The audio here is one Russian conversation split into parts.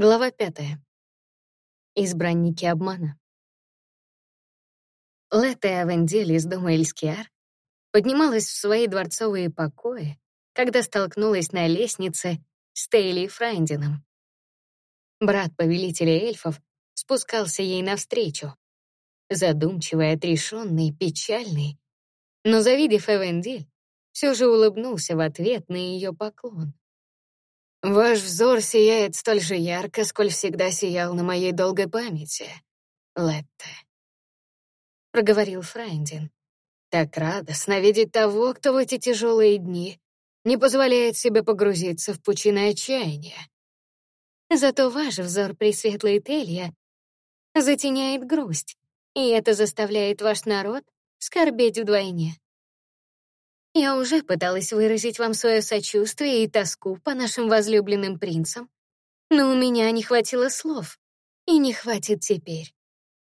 Глава пятая. Избранники обмана. Летта Авендель из дома Эльскиар поднималась в свои дворцовые покои, когда столкнулась на лестнице с Тейли Фрайндином. Брат повелителя эльфов спускался ей навстречу, задумчивый, отрешенный, печальный, но, завидев Эвендель, все же улыбнулся в ответ на ее поклон. Ваш взор сияет столь же ярко, сколь всегда сиял на моей долгой памяти, Летте. Проговорил Фрайндин. Так радостно видеть того, кто в эти тяжелые дни не позволяет себе погрузиться в пучины отчаяния. Зато ваш взор, пресветлый Телья, затеняет грусть, и это заставляет ваш народ скорбеть вдвойне. Я уже пыталась выразить вам свое сочувствие и тоску по нашим возлюбленным принцам, но у меня не хватило слов, и не хватит теперь.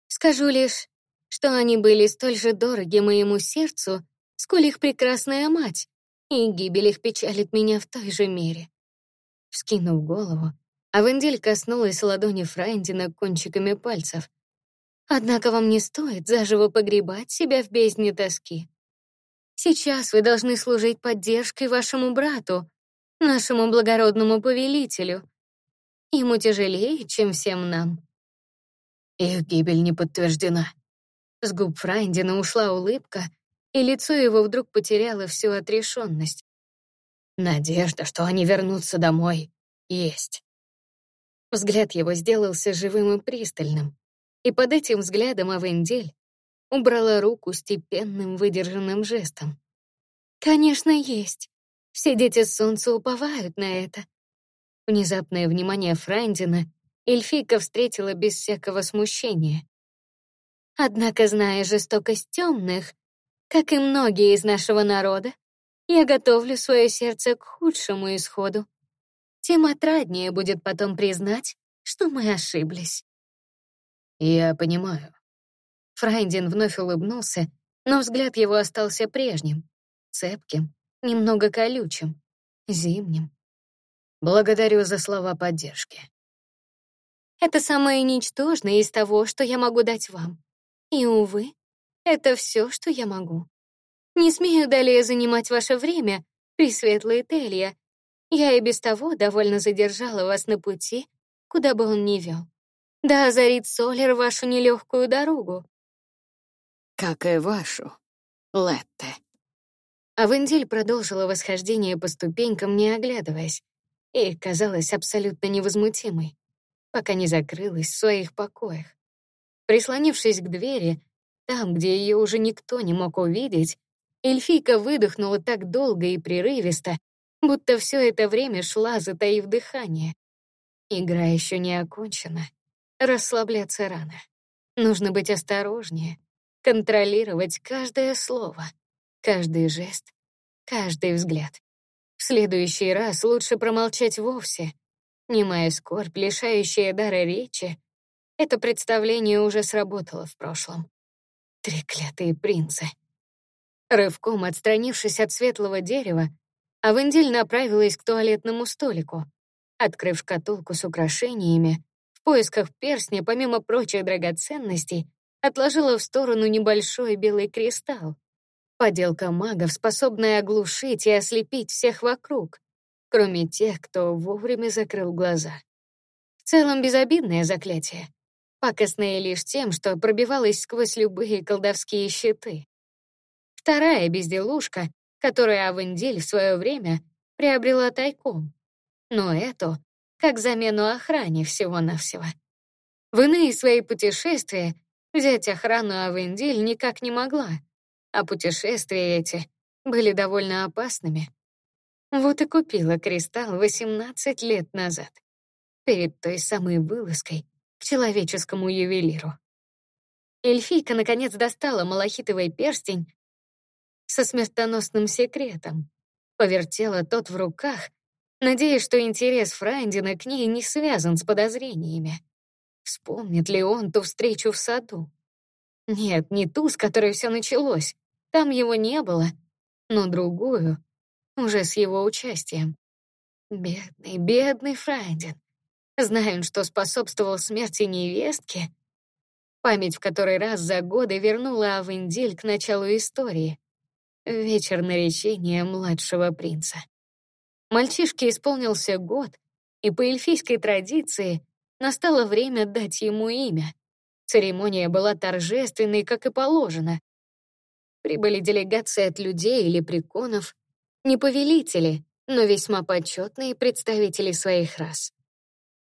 Скажу лишь, что они были столь же дороги моему сердцу, сколь их прекрасная мать, и гибель их печалит меня в той же мере. Вскинув голову, Авендель коснулась ладони Фрайндина кончиками пальцев. Однако вам не стоит заживо погребать себя в бездне тоски. Сейчас вы должны служить поддержкой вашему брату, нашему благородному повелителю. Ему тяжелее, чем всем нам. Их гибель не подтверждена. С губ Фрайндина ушла улыбка, и лицо его вдруг потеряло всю отрешенность. Надежда, что они вернутся домой, есть. Взгляд его сделался живым и пристальным, и под этим взглядом Авендель убрала руку степенным выдержанным жестом. «Конечно, есть. Все дети солнца уповают на это». Внезапное внимание Франдина эльфийка встретила без всякого смущения. Однако, зная жестокость темных, как и многие из нашего народа, я готовлю свое сердце к худшему исходу. Тем отраднее будет потом признать, что мы ошиблись. Я понимаю. Фрайндин вновь улыбнулся, но взгляд его остался прежним, цепким, немного колючим, зимним. Благодарю за слова поддержки. Это самое ничтожное из того, что я могу дать вам. И, увы, это все, что я могу. Не смею далее занимать ваше время, пресветлые Телья. Я и без того довольно задержала вас на пути, куда бы он ни вел. Да озарит Солер вашу нелегкую дорогу как и вашу, Летте. Авендель продолжила восхождение по ступенькам, не оглядываясь, и казалась абсолютно невозмутимой, пока не закрылась в своих покоях. Прислонившись к двери, там, где ее уже никто не мог увидеть, эльфийка выдохнула так долго и прерывисто, будто все это время шла, затаив дыхание. Игра еще не окончена. Расслабляться рано. Нужно быть осторожнее, контролировать каждое слово, каждый жест, каждый взгляд. В следующий раз лучше промолчать вовсе. Немая скорбь, лишающая дара речи, это представление уже сработало в прошлом. Треклятые принцы. Рывком отстранившись от светлого дерева, Авендиль направилась к туалетному столику. Открыв шкатулку с украшениями, в поисках перстня, помимо прочих драгоценностей, отложила в сторону небольшой белый кристалл. Поделка магов, способная оглушить и ослепить всех вокруг, кроме тех, кто вовремя закрыл глаза. В целом безобидное заклятие, пакостное лишь тем, что пробивалось сквозь любые колдовские щиты. Вторая безделушка, которую Авендель в свое время приобрела тайком. Но эту — как замену охране всего-навсего. В иные свои путешествия Взять охрану Авендиль никак не могла, а путешествия эти были довольно опасными. Вот и купила кристалл 18 лет назад, перед той самой вылазкой к человеческому ювелиру. Эльфийка наконец достала малахитовый перстень со смертоносным секретом, повертела тот в руках, надеясь, что интерес Франдина к ней не связан с подозрениями. Вспомнит ли он ту встречу в саду? Нет, не ту, с которой все началось. Там его не было. Но другую, уже с его участием. Бедный, бедный Фрайден. Знает, что способствовал смерти невестки, память в который раз за годы вернула Авендель к началу истории. Вечер наречения младшего принца. Мальчишке исполнился год, и по эльфийской традиции настало время дать ему имя. Церемония была торжественной, как и положено. Прибыли делегации от людей или приконов, не повелители, но весьма почетные представители своих рас.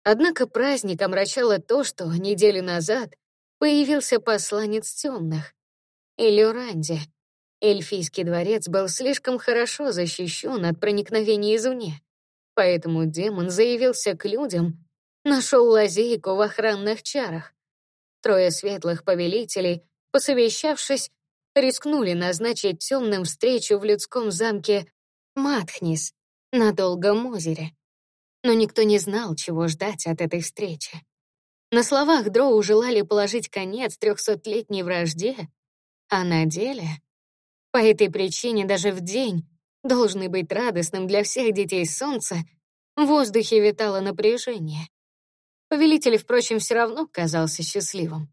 Однако праздник омрачало то, что неделю назад появился посланец темных — Элюранди. Эльфийский дворец был слишком хорошо защищен от проникновения извне, поэтому демон заявился к людям, нашел лазейку в охранных чарах. Трое светлых повелителей, посовещавшись, рискнули назначить темным встречу в людском замке Матхнис на Долгом озере. Но никто не знал, чего ждать от этой встречи. На словах Дроу желали положить конец трехсотлетней вражде, а на деле... По этой причине даже в день, должны быть радостным для всех детей солнца, в воздухе витало напряжение. Повелитель, впрочем, все равно казался счастливым.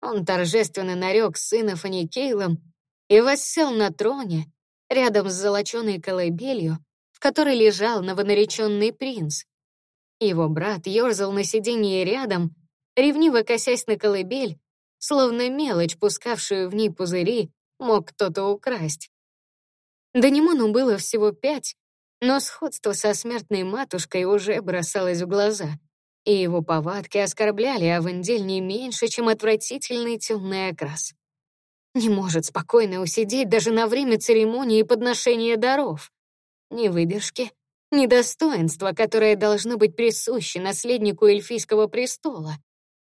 Он торжественно нарек сына Фаникейлом и воссел на троне, рядом с золоченой колыбелью, в которой лежал новонареченный принц. Его брат ерзал на сиденье рядом, ревниво косясь на колыбель, словно мелочь, пускавшую в ней пузыри, мог кто-то украсть. Данимону было всего пять, но сходство со смертной матушкой уже бросалось в глаза, и его повадки оскорбляли Авендель не меньше, чем отвратительный темный окрас. Не может спокойно усидеть даже на время церемонии подношения даров. Ни выдержки, ни достоинства, которое должно быть присуще наследнику эльфийского престола.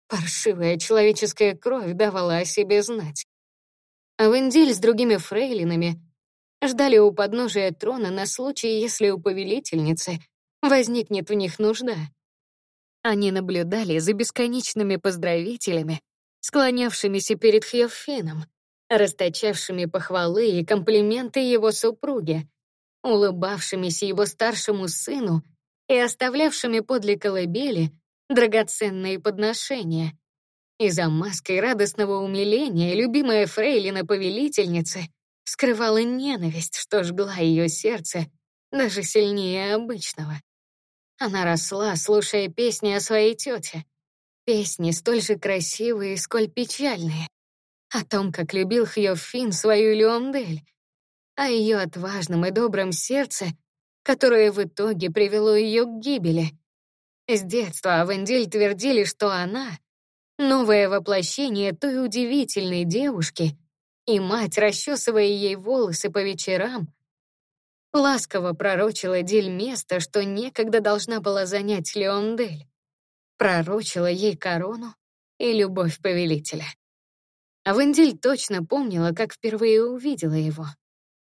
Паршивая человеческая кровь давала о себе знать. А Вендель с другими фрейлинами ждали у подножия трона на случай, если у повелительницы возникнет в них нужда. Они наблюдали за бесконечными поздравителями, склонявшимися перед Хьофеном, расточавшими похвалы и комплименты его супруге, улыбавшимися его старшему сыну и оставлявшими подле колыбели драгоценные подношения. И за маской радостного умиления любимая фрейлина-повелительницы скрывала ненависть, что жгла ее сердце даже сильнее обычного. Она росла, слушая песни о своей тете. Песни столь же красивые, сколь печальные. О том, как любил Хьофин свою Леондель. О ее отважном и добром сердце, которое в итоге привело ее к гибели. С детства Авендель твердили, что она — новое воплощение той удивительной девушки, и мать, расчесывая ей волосы по вечерам, ласково пророчила Диль место, что некогда должна была занять Леондель. Пророчила ей корону и любовь повелителя. Авендель точно помнила, как впервые увидела его.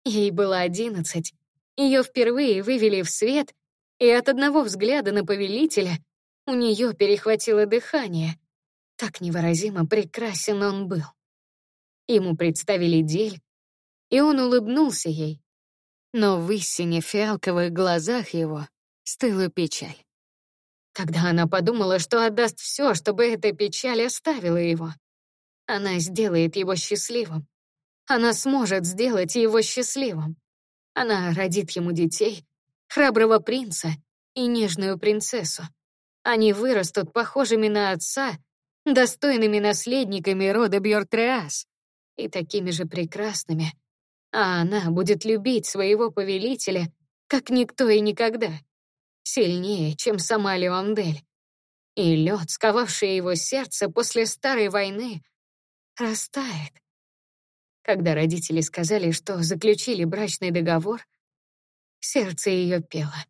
Ей было одиннадцать. Ее впервые вывели в свет — и от одного взгляда на повелителя у нее перехватило дыхание. Так невыразимо прекрасен он был. Ему представили дель, и он улыбнулся ей. Но в истине фиалковых глазах его стыла печаль. Когда она подумала, что отдаст все, чтобы эта печаль оставила его, она сделает его счастливым. Она сможет сделать его счастливым. Она родит ему детей, храброго принца и нежную принцессу. Они вырастут похожими на отца, достойными наследниками рода Бьортреас и такими же прекрасными. А она будет любить своего повелителя, как никто и никогда, сильнее, чем сама Леондель. И лед, сковавший его сердце после старой войны, растает. Когда родители сказали, что заключили брачный договор, Сердце ее пело.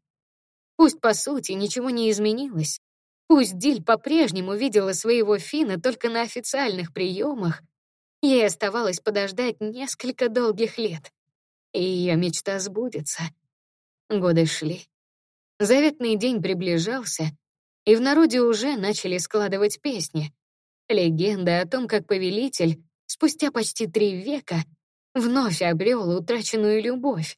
Пусть, по сути, ничего не изменилось. Пусть Диль по-прежнему видела своего Фина только на официальных приемах, ей оставалось подождать несколько долгих лет. И ее мечта сбудется. Годы шли. Заветный день приближался, и в народе уже начали складывать песни. Легенды о том, как повелитель спустя почти три века вновь обрел утраченную любовь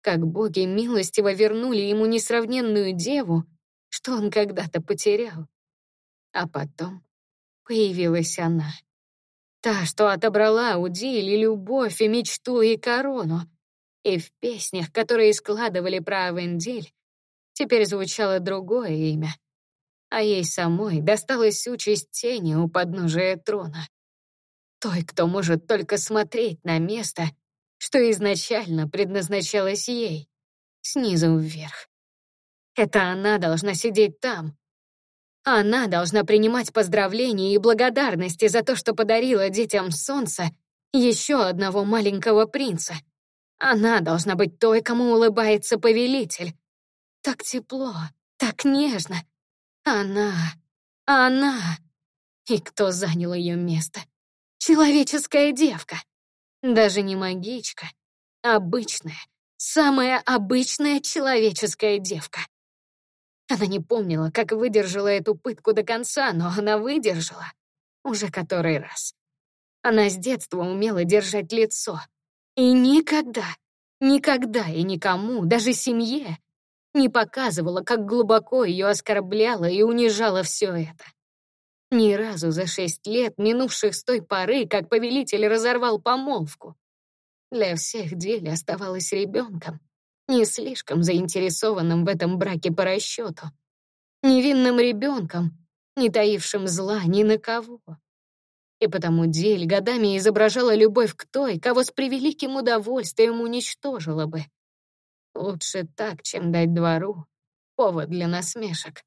как боги милостиво вернули ему несравненную деву, что он когда-то потерял. А потом появилась она. Та, что отобрала у Дили любовь и мечту и корону. И в песнях, которые складывали про Авендель, теперь звучало другое имя. А ей самой досталась участь тени у подножия трона. Той, кто может только смотреть на место, что изначально предназначалось ей, снизу вверх. Это она должна сидеть там. Она должна принимать поздравления и благодарности за то, что подарила детям солнца еще одного маленького принца. Она должна быть той, кому улыбается повелитель. Так тепло, так нежно. Она, она. И кто занял ее место? Человеческая девка. Даже не магичка. Обычная, самая обычная человеческая девка. Она не помнила, как выдержала эту пытку до конца, но она выдержала. Уже который раз. Она с детства умела держать лицо. И никогда, никогда и никому, даже семье, не показывала, как глубоко ее оскорбляло и унижало все это. Ни разу за шесть лет, минувших с той поры, как повелитель разорвал помолвку. Для всех Диль оставалась ребенком, не слишком заинтересованным в этом браке по расчету. Невинным ребенком, не таившим зла ни на кого. И потому Диль годами изображала любовь к той, кого с превеликим удовольствием уничтожила бы. Лучше так, чем дать двору повод для насмешек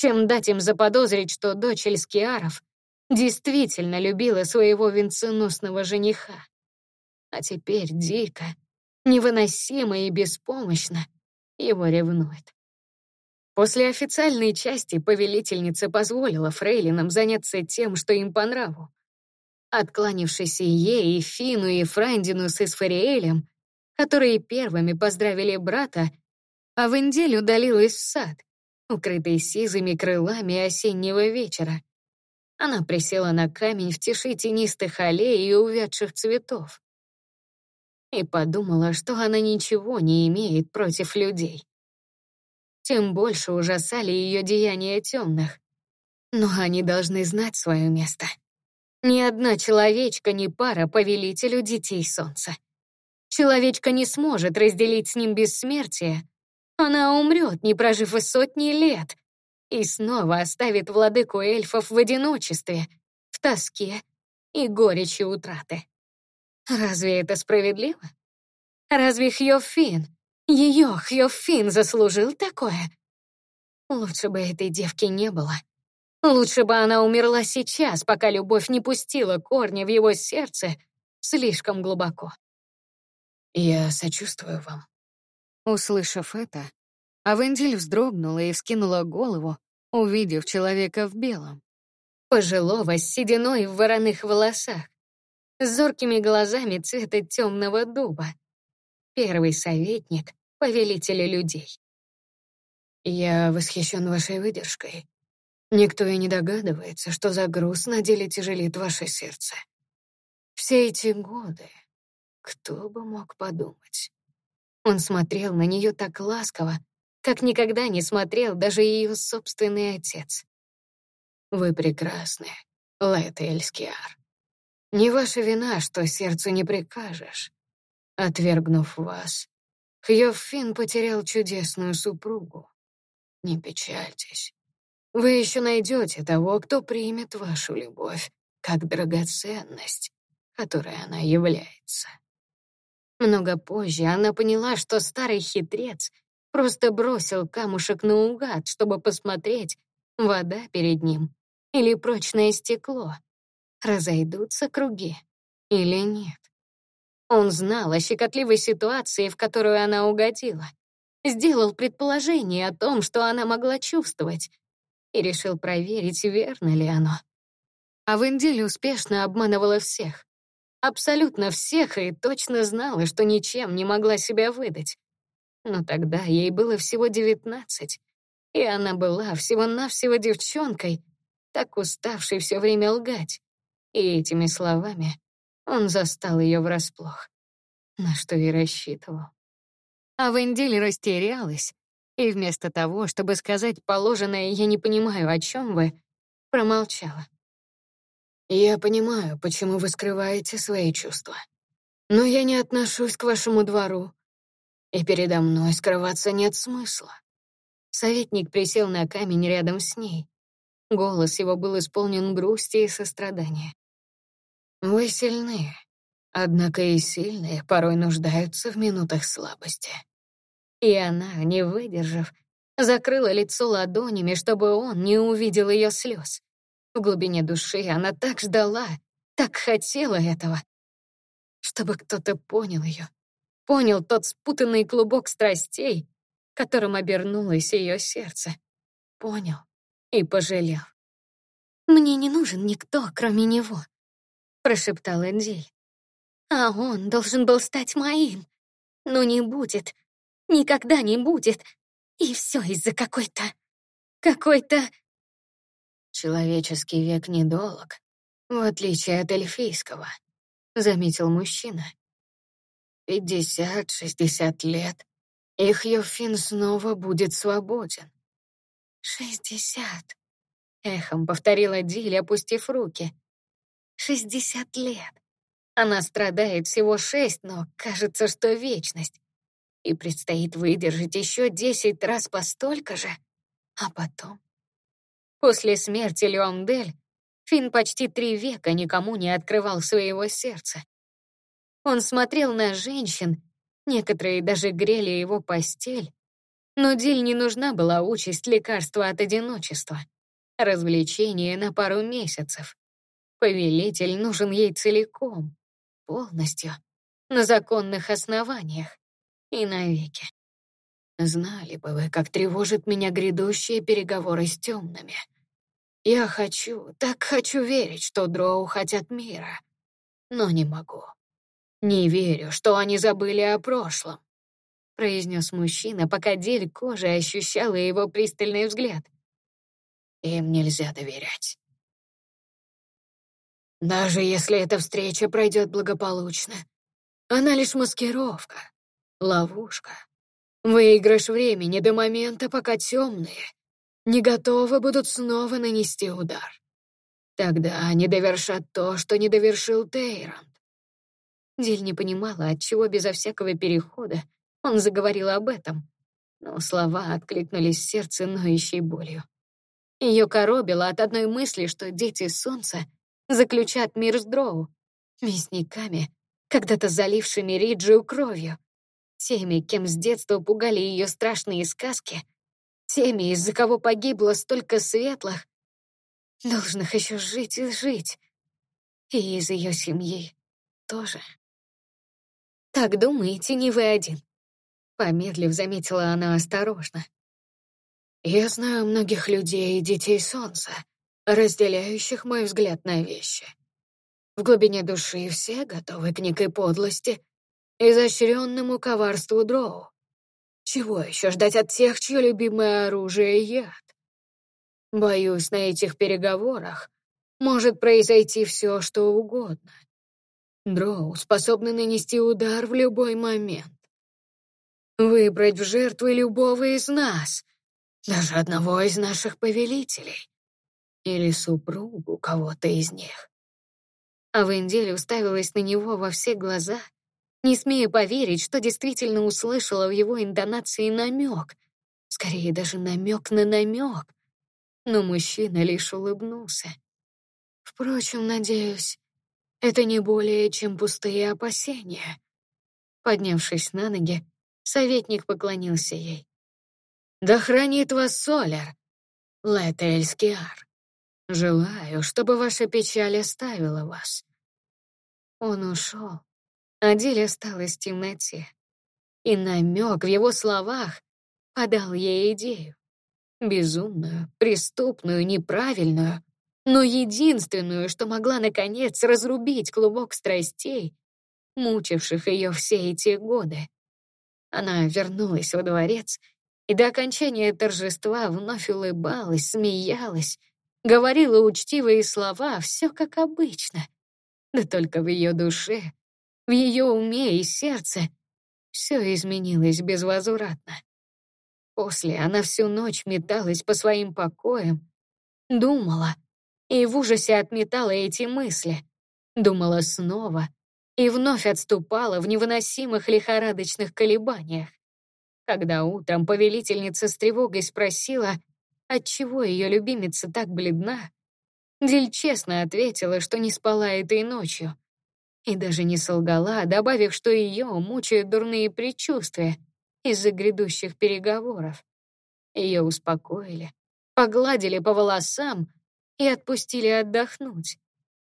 чем дать им заподозрить, что дочь Эльскиаров действительно любила своего венценосного жениха. А теперь дико, невыносимо и беспомощно его ревнует. После официальной части повелительница позволила фрейлинам заняться тем, что им по нраву. Откланившись и ей, и Фину, и Франдину с Исфариэлем, которые первыми поздравили брата, а в Авендель удалилась в сад, укрытой сизыми крылами осеннего вечера. Она присела на камень в тиши тенистых аллей и увядших цветов. И подумала, что она ничего не имеет против людей. Тем больше ужасали ее деяния темных. Но они должны знать свое место. Ни одна человечка не пара повелителю детей солнца. Человечка не сможет разделить с ним бессмертие, она умрет, не прожив и сотни лет, и снова оставит владыку эльфов в одиночестве, в тоске и горечи утраты. Разве это справедливо? Разве Хьофин, ее Хьофин заслужил такое? Лучше бы этой девки не было. Лучше бы она умерла сейчас, пока любовь не пустила корни в его сердце слишком глубоко. Я сочувствую вам. Услышав это, Авендель вздрогнула и вскинула голову, увидев человека в белом. Пожилого с сединой в вороных волосах, с зоркими глазами цвета темного дуба. Первый советник повелителя людей. Я восхищен вашей выдержкой. Никто и не догадывается, что за груз на деле тяжелит ваше сердце. Все эти годы, кто бы мог подумать? Он смотрел на нее так ласково, как никогда не смотрел даже ее собственный отец. Вы прекрасны, Лэт Эльскиар. Не ваша вина, что сердцу не прикажешь. Отвергнув вас, Хьоффин потерял чудесную супругу. Не печальтесь. Вы еще найдете того, кто примет вашу любовь как драгоценность, которой она является. Много позже она поняла, что старый хитрец просто бросил камушек наугад, чтобы посмотреть, вода перед ним или прочное стекло. Разойдутся круги или нет. Он знал о щекотливой ситуации, в которую она угодила. Сделал предположение о том, что она могла чувствовать, и решил проверить, верно ли оно. А Вендель успешно обманывала всех. Абсолютно всех и точно знала, что ничем не могла себя выдать. Но тогда ей было всего девятнадцать, и она была всего-навсего девчонкой, так уставшей все время лгать. И этими словами он застал ее врасплох, на что и рассчитывал. А Вендель растерялась, и вместо того, чтобы сказать положенное «я не понимаю, о чем вы», промолчала. «Я понимаю, почему вы скрываете свои чувства. Но я не отношусь к вашему двору, и передо мной скрываться нет смысла». Советник присел на камень рядом с ней. Голос его был исполнен грусти и сострадания. «Вы сильны, однако и сильные порой нуждаются в минутах слабости». И она, не выдержав, закрыла лицо ладонями, чтобы он не увидел ее слез. В глубине души она так ждала, так хотела этого. Чтобы кто-то понял ее, понял тот спутанный клубок страстей, которым обернулось ее сердце. Понял и пожалел. «Мне не нужен никто, кроме него», — прошептала Диль. «А он должен был стать моим. Но не будет, никогда не будет. И все из-за какой-то... какой-то...» «Человеческий век недолг, в отличие от эльфийского», — заметил мужчина. «Пятьдесят-шестьдесят лет, и Хьюфин снова будет свободен». «Шестьдесят», — эхом повторила Диль, опустив руки. «Шестьдесят лет. Она страдает всего шесть, но кажется, что вечность. И предстоит выдержать еще десять раз по столько же. А потом После смерти Леондель Финн почти три века никому не открывал своего сердца. Он смотрел на женщин, некоторые даже грели его постель, но Диль не нужна была участь лекарства от одиночества, развлечение на пару месяцев. Повелитель нужен ей целиком, полностью, на законных основаниях и навеки. Знали бы вы, как тревожат меня грядущие переговоры с темными. Я хочу, так хочу верить, что дроу хотят мира. Но не могу. Не верю, что они забыли о прошлом. Произнес мужчина, пока дель кожи ощущала его пристальный взгляд. Им нельзя доверять. Даже если эта встреча пройдет благополучно, она лишь маскировка, ловушка. Выигрыш времени до момента, пока темные не готовы будут снова нанести удар. Тогда они довершат то, что не довершил Тейрон. Диль не понимала, отчего безо всякого перехода он заговорил об этом, но слова откликнулись в сердце ноющей болью. Ее коробило от одной мысли, что дети солнца заключат мир с дроу, мясниками, когда-то залившими Риджию кровью, теми, кем с детства пугали ее страшные сказки, теми, из-за кого погибло столько светлых, должных еще жить и жить, и из ее семьи тоже. «Так думаете, не вы один?» Помедлив, заметила она осторожно. «Я знаю многих людей и детей солнца, разделяющих мой взгляд на вещи. В глубине души все готовы к некой подлости изощренному коварству дроу. Чего еще ждать от тех, чье любимое оружие — яд? Боюсь, на этих переговорах может произойти все, что угодно. Дроу способны нанести удар в любой момент. Выбрать в жертвы любого из нас, даже одного из наших повелителей. Или супругу кого-то из них. А Вендель уставилась на него во все глаза — не смея поверить, что действительно услышала в его интонации намек, скорее даже намек на намек. Но мужчина лишь улыбнулся. Впрочем, надеюсь, это не более чем пустые опасения. Поднявшись на ноги, советник поклонился ей. «Да хранит вас Солер, Летельскиар. Желаю, чтобы ваша печаль оставила вас». Он ушел, а Диль осталась в темноте. И намек в его словах подал ей идею. Безумную, преступную, неправильную, но единственную, что могла, наконец, разрубить клубок страстей, мучивших ее все эти годы. Она вернулась во дворец и до окончания торжества вновь улыбалась, смеялась, говорила учтивые слова, все как обычно. Да только в ее душе в ее уме и сердце все изменилось безвозвратно. После она всю ночь металась по своим покоям, думала и в ужасе отметала эти мысли. Думала снова и вновь отступала в невыносимых лихорадочных колебаниях. Когда утром повелительница с тревогой спросила, отчего ее любимица так бледна, Диль честно ответила, что не спала этой ночью. И даже не солгала, добавив, что ее мучают дурные предчувствия из-за грядущих переговоров. Ее успокоили, погладили по волосам и отпустили отдохнуть.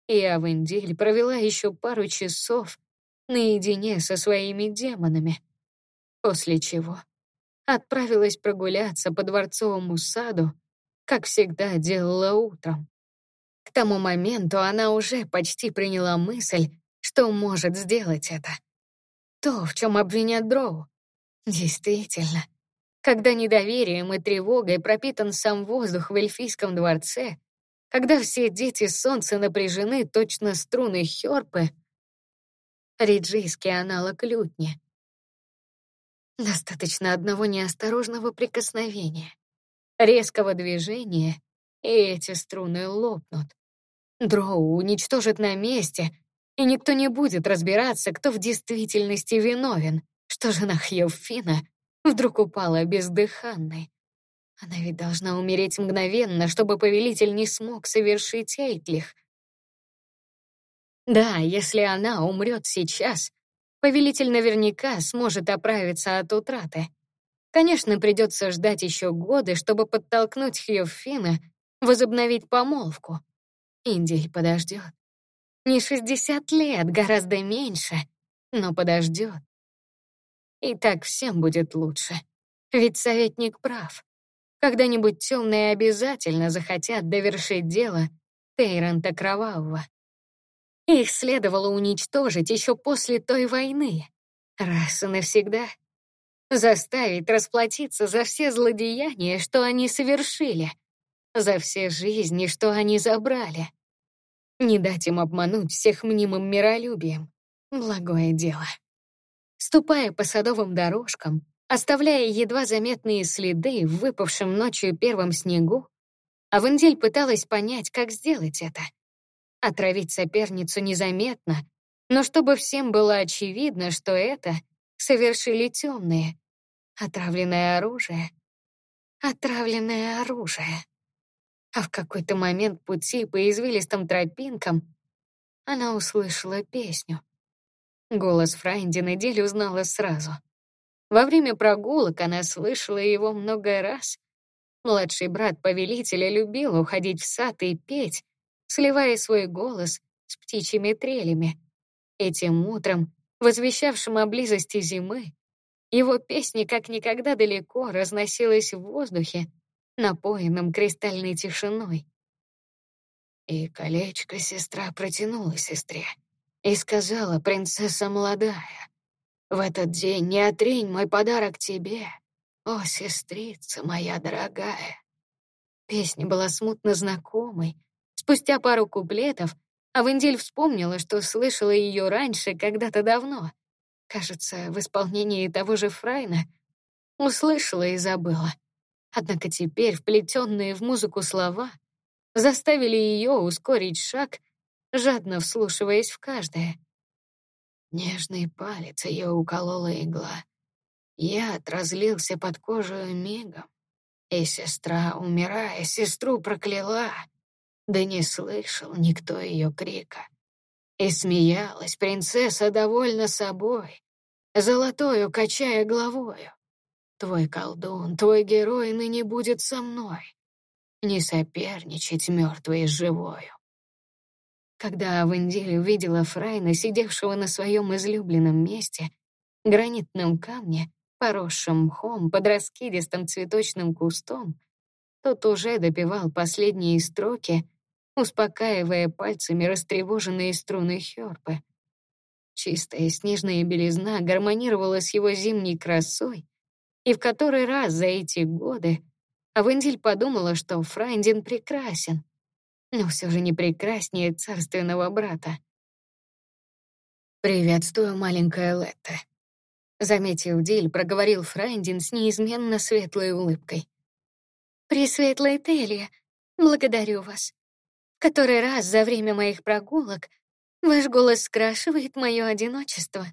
И Авендель провела еще пару часов наедине со своими демонами, после чего отправилась прогуляться по дворцовому саду, как всегда делала утром. К тому моменту она уже почти приняла мысль, что может сделать это. То, в чем обвинят Дроу. Действительно, когда недоверием и тревогой пропитан сам воздух в эльфийском дворце, когда все дети солнца напряжены точно струны хёрпы, риджийский аналог лютни. Достаточно одного неосторожного прикосновения, резкого движения, и эти струны лопнут. Дроу уничтожит на месте, и никто не будет разбираться, кто в действительности виновен, что жена Хьёфина вдруг упала бездыханной. Она ведь должна умереть мгновенно, чтобы повелитель не смог совершить Эйтлих. Да, если она умрет сейчас, повелитель наверняка сможет оправиться от утраты. Конечно, придется ждать еще годы, чтобы подтолкнуть Хьюфина возобновить помолвку. Индель подождет. Не 60 лет, гораздо меньше, но подождет. И так всем будет лучше. Ведь советник прав. Когда-нибудь темные обязательно захотят довершить дело Тейранта Кровавого. Их следовало уничтожить еще после той войны, раз и навсегда. Заставить расплатиться за все злодеяния, что они совершили, за все жизни, что они забрали. Не дать им обмануть всех мнимым миролюбием. Благое дело. Ступая по садовым дорожкам, оставляя едва заметные следы в выпавшем ночью первом снегу, Авендель пыталась понять, как сделать это. Отравить соперницу незаметно, но чтобы всем было очевидно, что это совершили темные. Отравленное оружие. Отравленное оружие. А в какой-то момент пути по извилистым тропинкам она услышала песню. Голос Фрайнди неделю узнала сразу. Во время прогулок она слышала его много раз. Младший брат повелителя любил уходить в сад и петь, сливая свой голос с птичьими трелями. Этим утром, возвещавшим о близости зимы, его песни как никогда далеко разносилась в воздухе, напоенным кристальной тишиной. И колечко сестра протянула сестре и сказала принцесса молодая, «В этот день не отрень мой подарок тебе, о, сестрица моя дорогая». Песня была смутно знакомой. Спустя пару куплетов Авендель вспомнила, что слышала ее раньше, когда-то давно. Кажется, в исполнении того же Фрайна. Услышала и забыла. Однако теперь вплетенные в музыку слова заставили ее ускорить шаг, жадно вслушиваясь в каждое. Нежный палец ее уколола игла. Яд разлился под кожу мигом, и сестра, умирая, сестру прокляла. Да не слышал никто ее крика. И смеялась принцесса довольна собой, золотою качая головою. Твой колдун, твой герой ныне будет со мной. Не соперничать мертвой с живою. Когда Авендель увидела Фрайна, сидевшего на своем излюбленном месте, гранитном камне, поросшем мхом под раскидистым цветочным кустом, тот уже допевал последние строки, успокаивая пальцами растревоженные струны хёрпы. Чистая снежная белизна гармонировала с его зимней красой, и в который раз за эти годы Авендель подумала, что Фрайндин прекрасен, но все же не прекраснее царственного брата. «Приветствую, маленькая Летта». Заметив Диль, проговорил Фрайндин с неизменно светлой улыбкой. «Пресветлая Телия, благодарю вас. Который раз за время моих прогулок ваш голос скрашивает мое одиночество».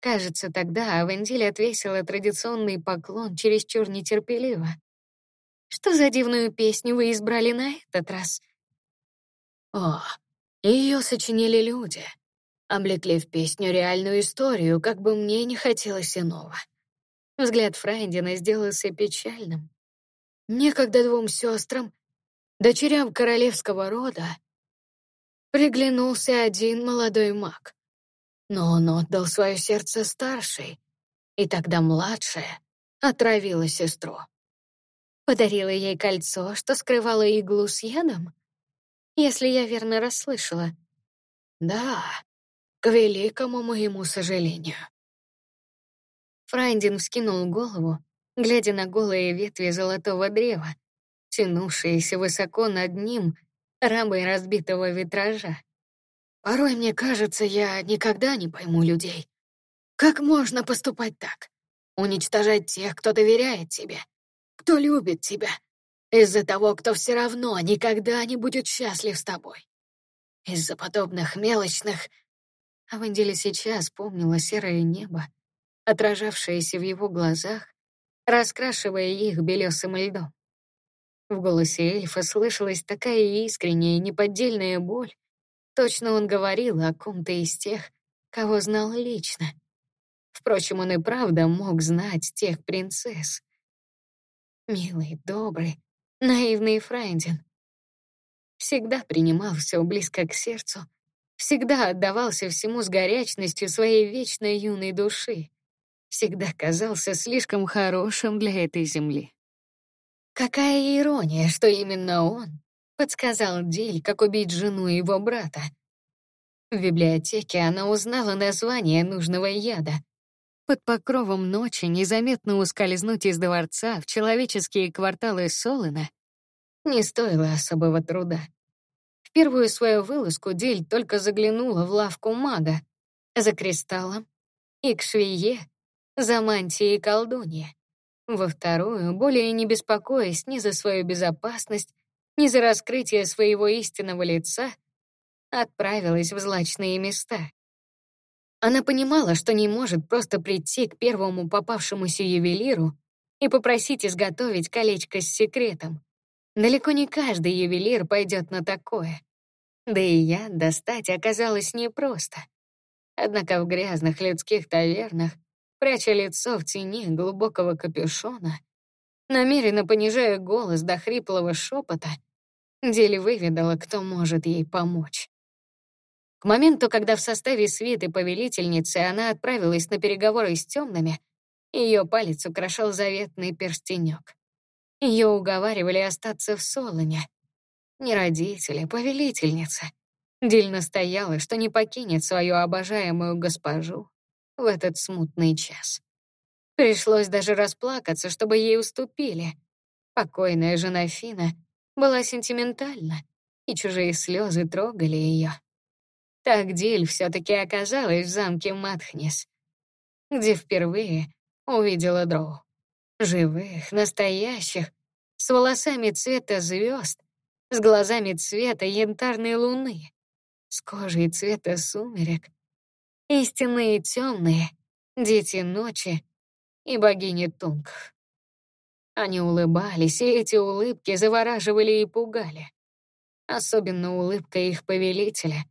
Кажется, тогда Авендиль отвесила традиционный поклон чересчур нетерпеливо. «Что за дивную песню вы избрали на этот раз?» «О, ее сочинили люди», облекли в песню реальную историю, как бы мне не хотелось иного. Взгляд Фрайдина сделался печальным. Некогда двум сестрам, дочерям королевского рода, приглянулся один молодой маг. Но он отдал свое сердце старшей, и тогда младшая отравила сестру. Подарила ей кольцо, что скрывало иглу с ядом? Если я верно расслышала. Да, к великому моему сожалению. Фрайдин вскинул голову, глядя на голые ветви золотого древа, тянувшиеся высоко над ним рамой разбитого витража. Порой мне кажется, я никогда не пойму людей. Как можно поступать так? Уничтожать тех, кто доверяет тебе, кто любит тебя, из-за того, кто все равно никогда не будет счастлив с тобой. Из-за подобных мелочных а Венделе сейчас помнила серое небо, отражавшееся в его глазах, раскрашивая их белесым льдом. В голосе эльфа слышалась такая искренняя неподдельная боль. Точно он говорил о ком-то из тех, кого знал лично. Впрочем, он и правда мог знать тех принцесс. Милый, добрый, наивный Фрайден. Всегда принимал все близко к сердцу, всегда отдавался всему с горячностью своей вечной юной души, всегда казался слишком хорошим для этой земли. Какая ирония, что именно он подсказал Диль, как убить жену его брата. В библиотеке она узнала название нужного яда. Под покровом ночи незаметно ускользнуть из дворца в человеческие кварталы Солена не стоило особого труда первую свою вылазку Диль только заглянула в лавку мага за кристаллом и к швее за мантией колдунья. Во вторую, более не беспокоясь ни за свою безопасность, ни за раскрытие своего истинного лица, отправилась в злачные места. Она понимала, что не может просто прийти к первому попавшемуся ювелиру и попросить изготовить колечко с секретом. Далеко не каждый ювелир пойдет на такое. Да и я достать оказалось непросто. Однако в грязных людских тавернах, пряча лицо в тени глубокого капюшона, намеренно понижая голос до хриплого шепота, Дели выведала, кто может ей помочь. К моменту, когда в составе свиты повелительницы она отправилась на переговоры с темными, ее палец украшал заветный перстенек. Ее уговаривали остаться в Солоне. Не родители, повелительница. Диль настояла, что не покинет свою обожаемую госпожу в этот смутный час. Пришлось даже расплакаться, чтобы ей уступили. Покойная жена Фина была сентиментальна, и чужие слезы трогали ее. Так Диль все-таки оказалась в замке Матхнис, где впервые увидела дроу. Живых, настоящих, с волосами цвета звезд, с глазами цвета янтарной луны, с кожей цвета сумерек, истинные темные, дети ночи и богини Тунг. Они улыбались, и эти улыбки завораживали и пугали. Особенно улыбка их повелителя,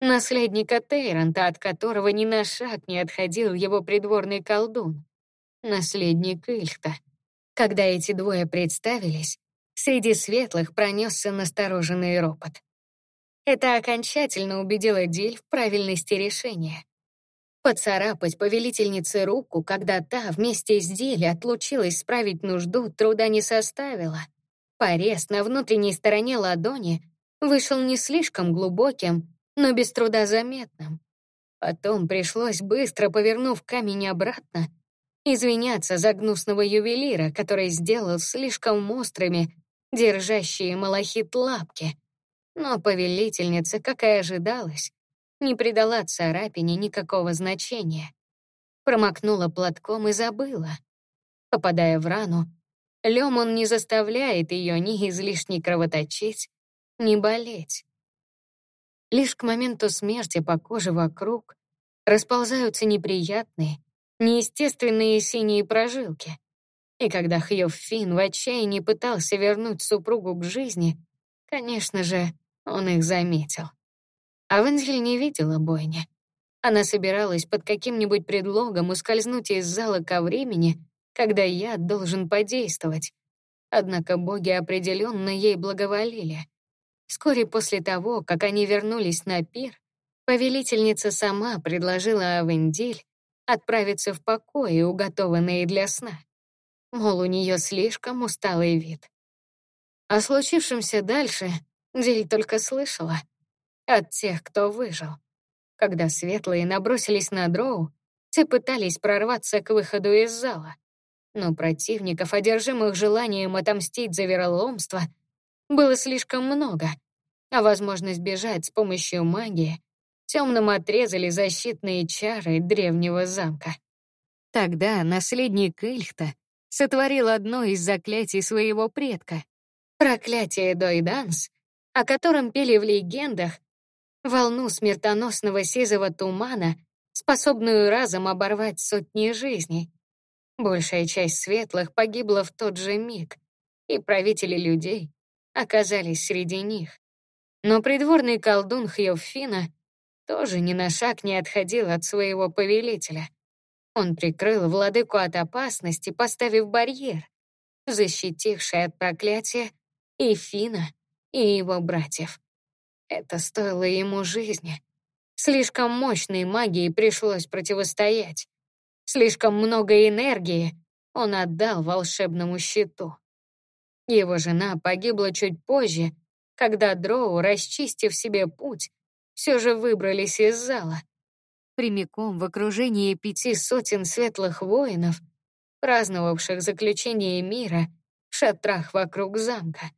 наследника Тейранта, от которого ни на шаг не отходил его придворный колдун, наследник Ильхта. Когда эти двое представились, среди светлых пронесся настороженный ропот. Это окончательно убедило Диль в правильности решения. Поцарапать повелительнице руку, когда та вместе с Диль отлучилась справить нужду, труда не составило. Порез на внутренней стороне ладони вышел не слишком глубоким, но без труда заметным. Потом пришлось, быстро повернув камень обратно, извиняться за гнусного ювелира, который сделал слишком острыми держащие малахит лапки. Но повелительница, как и ожидалось, не придала царапине никакого значения. Промокнула платком и забыла. Попадая в рану, Лемон не заставляет ее ни излишне кровоточить, ни болеть. Лишь к моменту смерти по коже вокруг расползаются неприятные, неестественные синие прожилки. И когда Хьюф Финн в отчаянии пытался вернуть супругу к жизни, конечно же, он их заметил. А Вензель не видела бойни. Она собиралась под каким-нибудь предлогом ускользнуть из зала ко времени, когда я должен подействовать. Однако боги определенно ей благоволили. Вскоре после того, как они вернулись на пир, повелительница сама предложила Авендиль отправиться в покои, уготованные для сна. Мол, у нее слишком усталый вид. О случившемся дальше Диль только слышала от тех, кто выжил. Когда светлые набросились на дроу, те пытались прорваться к выходу из зала. Но противников, одержимых желанием отомстить за вероломство, было слишком много, а возможность бежать с помощью магии темным отрезали защитные чары древнего замка. Тогда наследник Ильхта сотворил одно из заклятий своего предка — проклятие Дойданс, о котором пели в легендах, волну смертоносного сизого тумана, способную разом оборвать сотни жизней. Большая часть светлых погибла в тот же миг, и правители людей оказались среди них. Но придворный колдун Хьёффина тоже ни на шаг не отходил от своего повелителя. Он прикрыл владыку от опасности, поставив барьер, защитивший от проклятия и Фина, и его братьев. Это стоило ему жизни. Слишком мощной магии пришлось противостоять. Слишком много энергии он отдал волшебному щиту. Его жена погибла чуть позже, когда дроу, расчистив себе путь, все же выбрались из зала. Прямиком в окружении пяти сотен светлых воинов, праздновавших заключение мира в шатрах вокруг замка.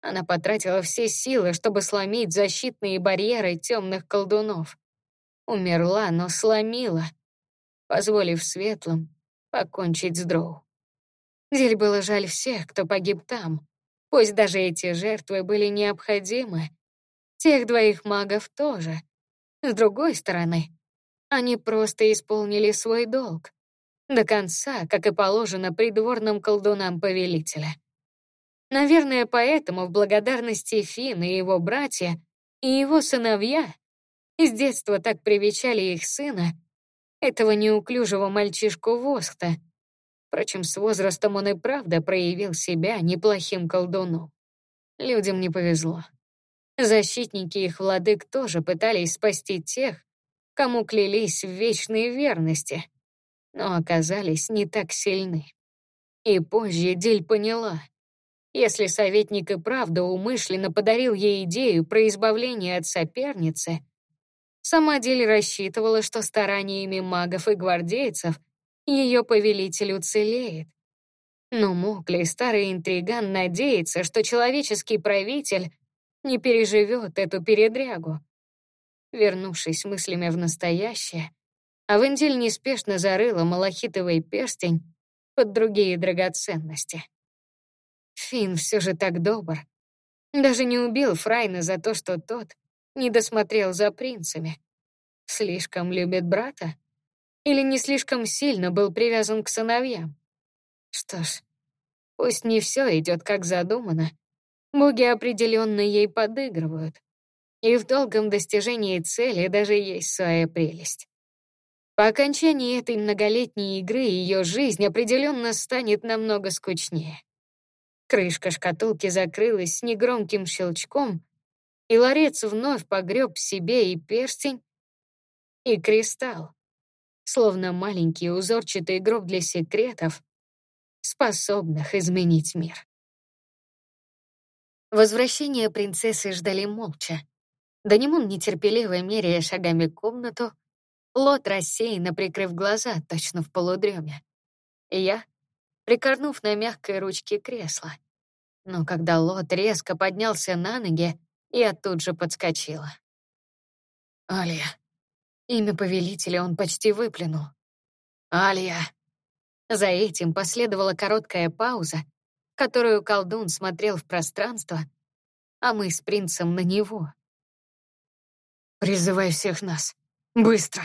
Она потратила все силы, чтобы сломить защитные барьеры темных колдунов. Умерла, но сломила, позволив светлым покончить с дроу. Зель было жаль всех, кто погиб там. Пусть даже эти жертвы были необходимы, Тех двоих магов тоже. С другой стороны, они просто исполнили свой долг. До конца, как и положено придворным колдунам повелителя. Наверное, поэтому в благодарности Фин и его братья и его сыновья с детства так привечали их сына, этого неуклюжего мальчишку Восхта. Впрочем, с возрастом он и правда проявил себя неплохим колдуном. Людям не повезло. Защитники их владык тоже пытались спасти тех, кому клялись в вечной верности, но оказались не так сильны. И позже Диль поняла, если советник и правда умышленно подарил ей идею про избавление от соперницы, сама Диль рассчитывала, что стараниями магов и гвардейцев ее повелитель уцелеет. Но мог ли старый интриган надеяться, что человеческий правитель не переживет эту передрягу. Вернувшись мыслями в настоящее, Авендиль неспешно зарыла малахитовый перстень под другие драгоценности. Финн все же так добр. Даже не убил Фрайна за то, что тот не досмотрел за принцами. Слишком любит брата? Или не слишком сильно был привязан к сыновьям? Что ж, пусть не все идет как задумано, Боги определенно ей подыгрывают. И в долгом достижении цели даже есть своя прелесть. По окончании этой многолетней игры ее жизнь определенно станет намного скучнее. Крышка шкатулки закрылась с негромким щелчком, и ларец вновь погреб себе и перстень, и кристалл, словно маленький узорчатый гроб для секретов, способных изменить мир. Возвращение принцессы ждали молча. Данимун нетерпеливо меряя шагами комнату, Лот рассеянно прикрыв глаза, точно в полудреме. Я, прикорнув на мягкой ручке кресла. Но когда Лот резко поднялся на ноги, я тут же подскочила. Алия. Имя повелителя он почти выплюнул. Алия. За этим последовала короткая пауза, которую колдун смотрел в пространство, а мы с принцем на него. «Призывай всех нас. Быстро!»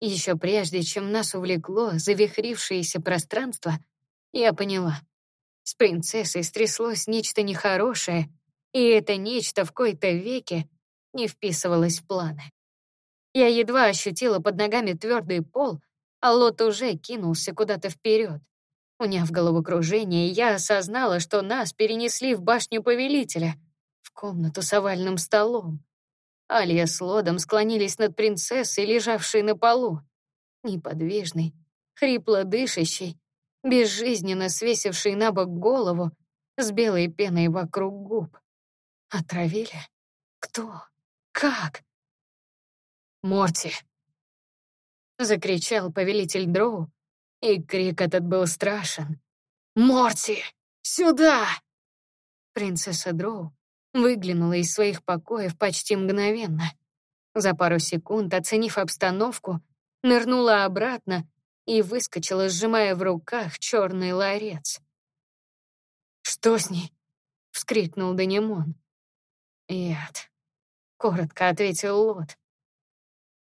Еще прежде, чем нас увлекло завихрившееся пространство, я поняла. С принцессой стряслось нечто нехорошее, и это нечто в кои-то веке не вписывалось в планы. Я едва ощутила под ногами твердый пол, а лот уже кинулся куда-то вперед. Уняв головокружение, я осознала, что нас перенесли в башню повелителя, в комнату с овальным столом. Алия с Лодом склонились над принцессой, лежавшей на полу. Неподвижный, хрипло дышащий, безжизненно свесивший на бок голову, с белой пеной вокруг губ. Отравили? Кто? Как? Морти! Закричал повелитель Дроу, и крик этот был страшен. «Морти! Сюда!» Принцесса Дроу выглянула из своих покоев почти мгновенно. За пару секунд, оценив обстановку, нырнула обратно и выскочила, сжимая в руках черный ларец. «Что с ней?» — вскрикнул Данимон. «Яд», — коротко ответил Лот.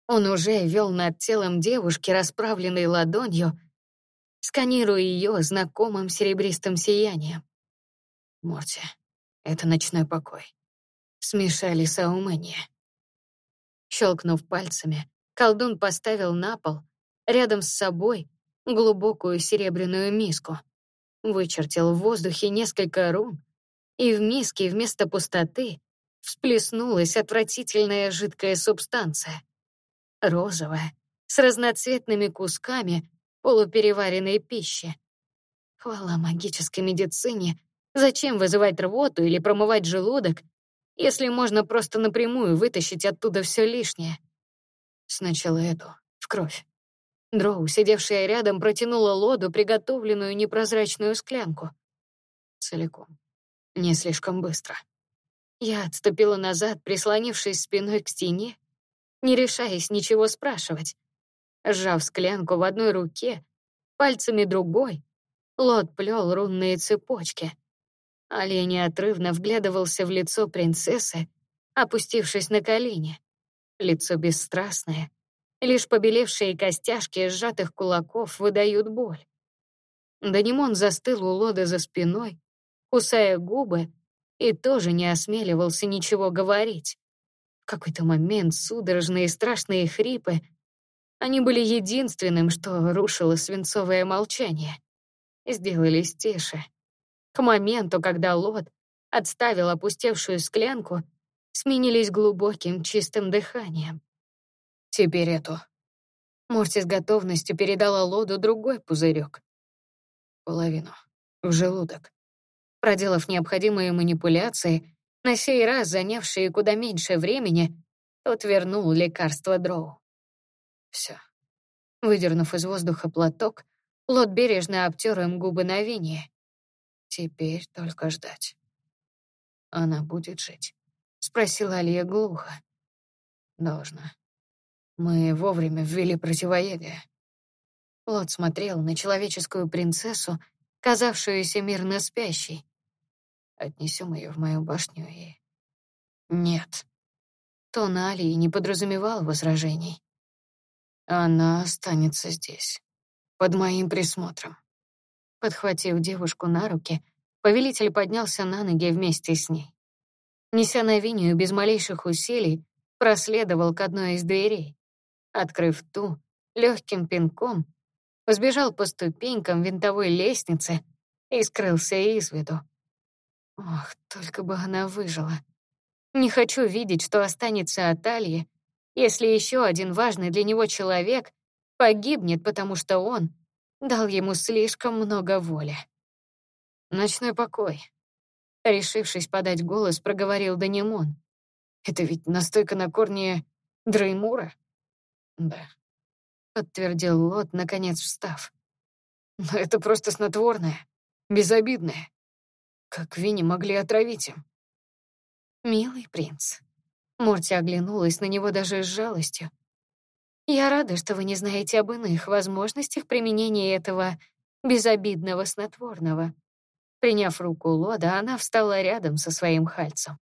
Он уже вел над телом девушки, расправленной ладонью, сканируя ее знакомым серебристым сиянием. Морти, это ночной покой. Смешали саумения. Щелкнув пальцами, колдун поставил на пол, рядом с собой, глубокую серебряную миску. Вычертил в воздухе несколько рун, и в миске вместо пустоты всплеснулась отвратительная жидкая субстанция. Розовая, с разноцветными кусками полупереваренной пищи. Хвала магической медицине, Зачем вызывать рвоту или промывать желудок, если можно просто напрямую вытащить оттуда все лишнее? Сначала эту, в кровь. Дроу, сидевшая рядом, протянула лоду приготовленную непрозрачную склянку. Целиком. Не слишком быстро. Я отступила назад, прислонившись спиной к стене, не решаясь ничего спрашивать. Сжав склянку в одной руке, пальцами другой, лот плел рунные цепочки — Али неотрывно вглядывался в лицо принцессы, опустившись на колени. Лицо бесстрастное. Лишь побелевшие костяшки сжатых кулаков выдают боль. Данимон застыл у Лода за спиной, кусая губы, и тоже не осмеливался ничего говорить. В какой-то момент судорожные страшные хрипы они были единственным, что рушило свинцовое молчание. Сделались тише. К моменту, когда Лот отставил опустевшую склянку, сменились глубоким чистым дыханием. «Теперь эту». Морти с готовностью передала Лоду другой пузырек. Половину. В желудок. Проделав необходимые манипуляции, на сей раз занявшие куда меньше времени, тот вернул лекарство Дроу. Все. Выдернув из воздуха платок, Лот бережно обтер им губы на вине. Теперь только ждать. Она будет жить? Спросила Алия глухо. Должна. Мы вовремя ввели противоядие. Лот смотрел на человеческую принцессу, казавшуюся мирно спящей. Отнесем ее в мою башню и... Нет. Тон Алии не подразумевал возражений. Она останется здесь, под моим присмотром. Подхватив девушку на руки, повелитель поднялся на ноги вместе с ней. Неся Новинию без малейших усилий, проследовал к одной из дверей. Открыв ту, легким пинком, сбежал по ступенькам винтовой лестницы и скрылся из виду. Ох, только бы она выжила. Не хочу видеть, что останется от Альи, если еще один важный для него человек погибнет, потому что он дал ему слишком много воли. Ночной покой. Решившись подать голос, проговорил Данимон. Это ведь настойка на корне Дреймура? Да. Подтвердил Лот, наконец встав. Но это просто снотворное, безобидное. Как Винни могли отравить им? Милый принц. Морти оглянулась на него даже с жалостью. Я рада, что вы не знаете об иных возможностях применения этого безобидного снотворного. Приняв руку Лода, она встала рядом со своим хальцем.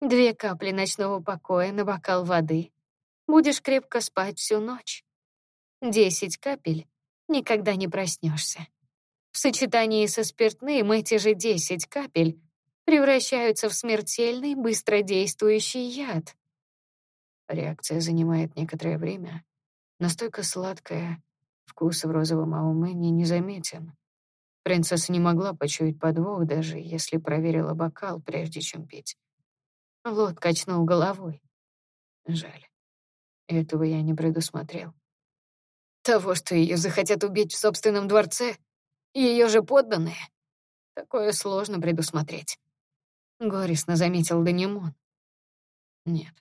Две капли ночного покоя на бокал воды. Будешь крепко спать всю ночь. Десять капель — никогда не проснешься. В сочетании со спиртным эти же десять капель превращаются в смертельный быстродействующий яд. Реакция занимает некоторое время. Настойка сладкая, вкус в розовом аумене незаметен. Принцесса не могла почуять подвох, даже если проверила бокал, прежде чем пить. Лот качнул головой. Жаль. Этого я не предусмотрел. Того, что ее захотят убить в собственном дворце? Ее же подданные? Такое сложно предусмотреть. Горестно заметил Данимон. Нет,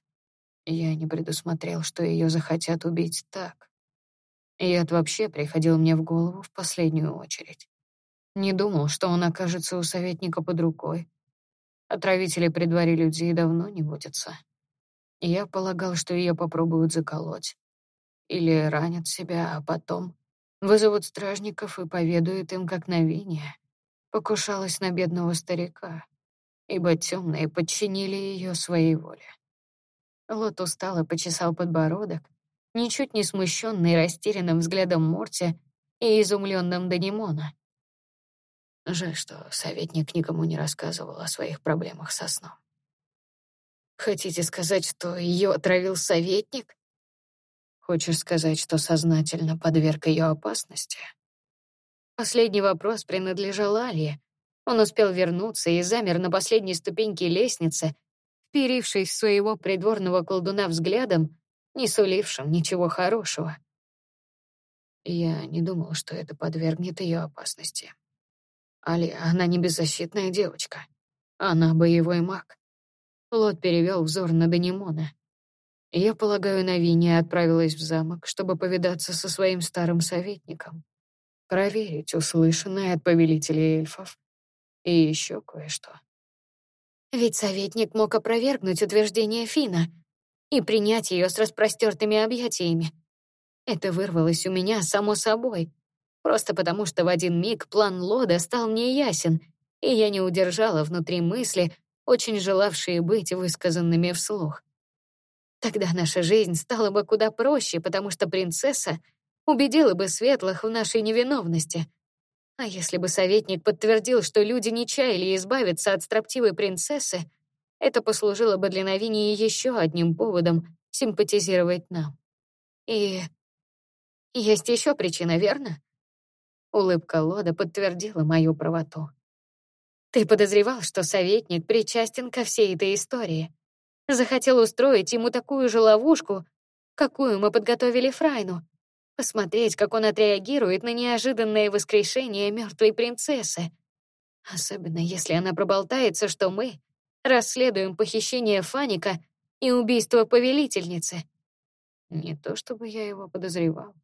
я не предусмотрел, что ее захотят убить так. Яд вообще приходил мне в голову в последнюю очередь. Не думал, что он окажется у советника под рукой. Отравители при дворе людей давно не водятся. Я полагал, что ее попробуют заколоть. Или ранят себя, а потом вызовут стражников и поведают им как новение. Покушалась на бедного старика, ибо темные подчинили ее своей воле. Лот устало почесал подбородок, ничуть не смущенный растерянным взглядом Морти и изумленным Данимона. Жаль, что советник никому не рассказывал о своих проблемах со сном. Хотите сказать, что ее отравил советник? Хочешь сказать, что сознательно подверг ее опасности? Последний вопрос принадлежал Алье. Он успел вернуться и замер на последней ступеньке лестницы, вперившись в своего придворного колдуна взглядом, не сулившим ничего хорошего. Я не думал, что это подвергнет ее опасности. Али, она не беззащитная девочка. Она боевой маг. Лот перевел взор на Данимона. Я полагаю, Навиния отправилась в замок, чтобы повидаться со своим старым советником, проверить услышанное от повелителей эльфов и еще кое-что. Ведь советник мог опровергнуть утверждение Фина и принять ее с распростертыми объятиями. Это вырвалось у меня само собой, Просто потому, что в один миг план Лода стал мне ясен, и я не удержала внутри мысли, очень желавшие быть высказанными вслух. Тогда наша жизнь стала бы куда проще, потому что принцесса убедила бы светлых в нашей невиновности. А если бы советник подтвердил, что люди не чаяли избавиться от строптивой принцессы, это послужило бы для Новинии еще одним поводом симпатизировать нам. И есть еще причина, верно? Улыбка Лода подтвердила мою правоту. Ты подозревал, что советник причастен ко всей этой истории. Захотел устроить ему такую же ловушку, какую мы подготовили Фрайну. Посмотреть, как он отреагирует на неожиданное воскрешение мертвой принцессы. Особенно если она проболтается, что мы расследуем похищение Фаника и убийство повелительницы. Не то чтобы я его подозревал,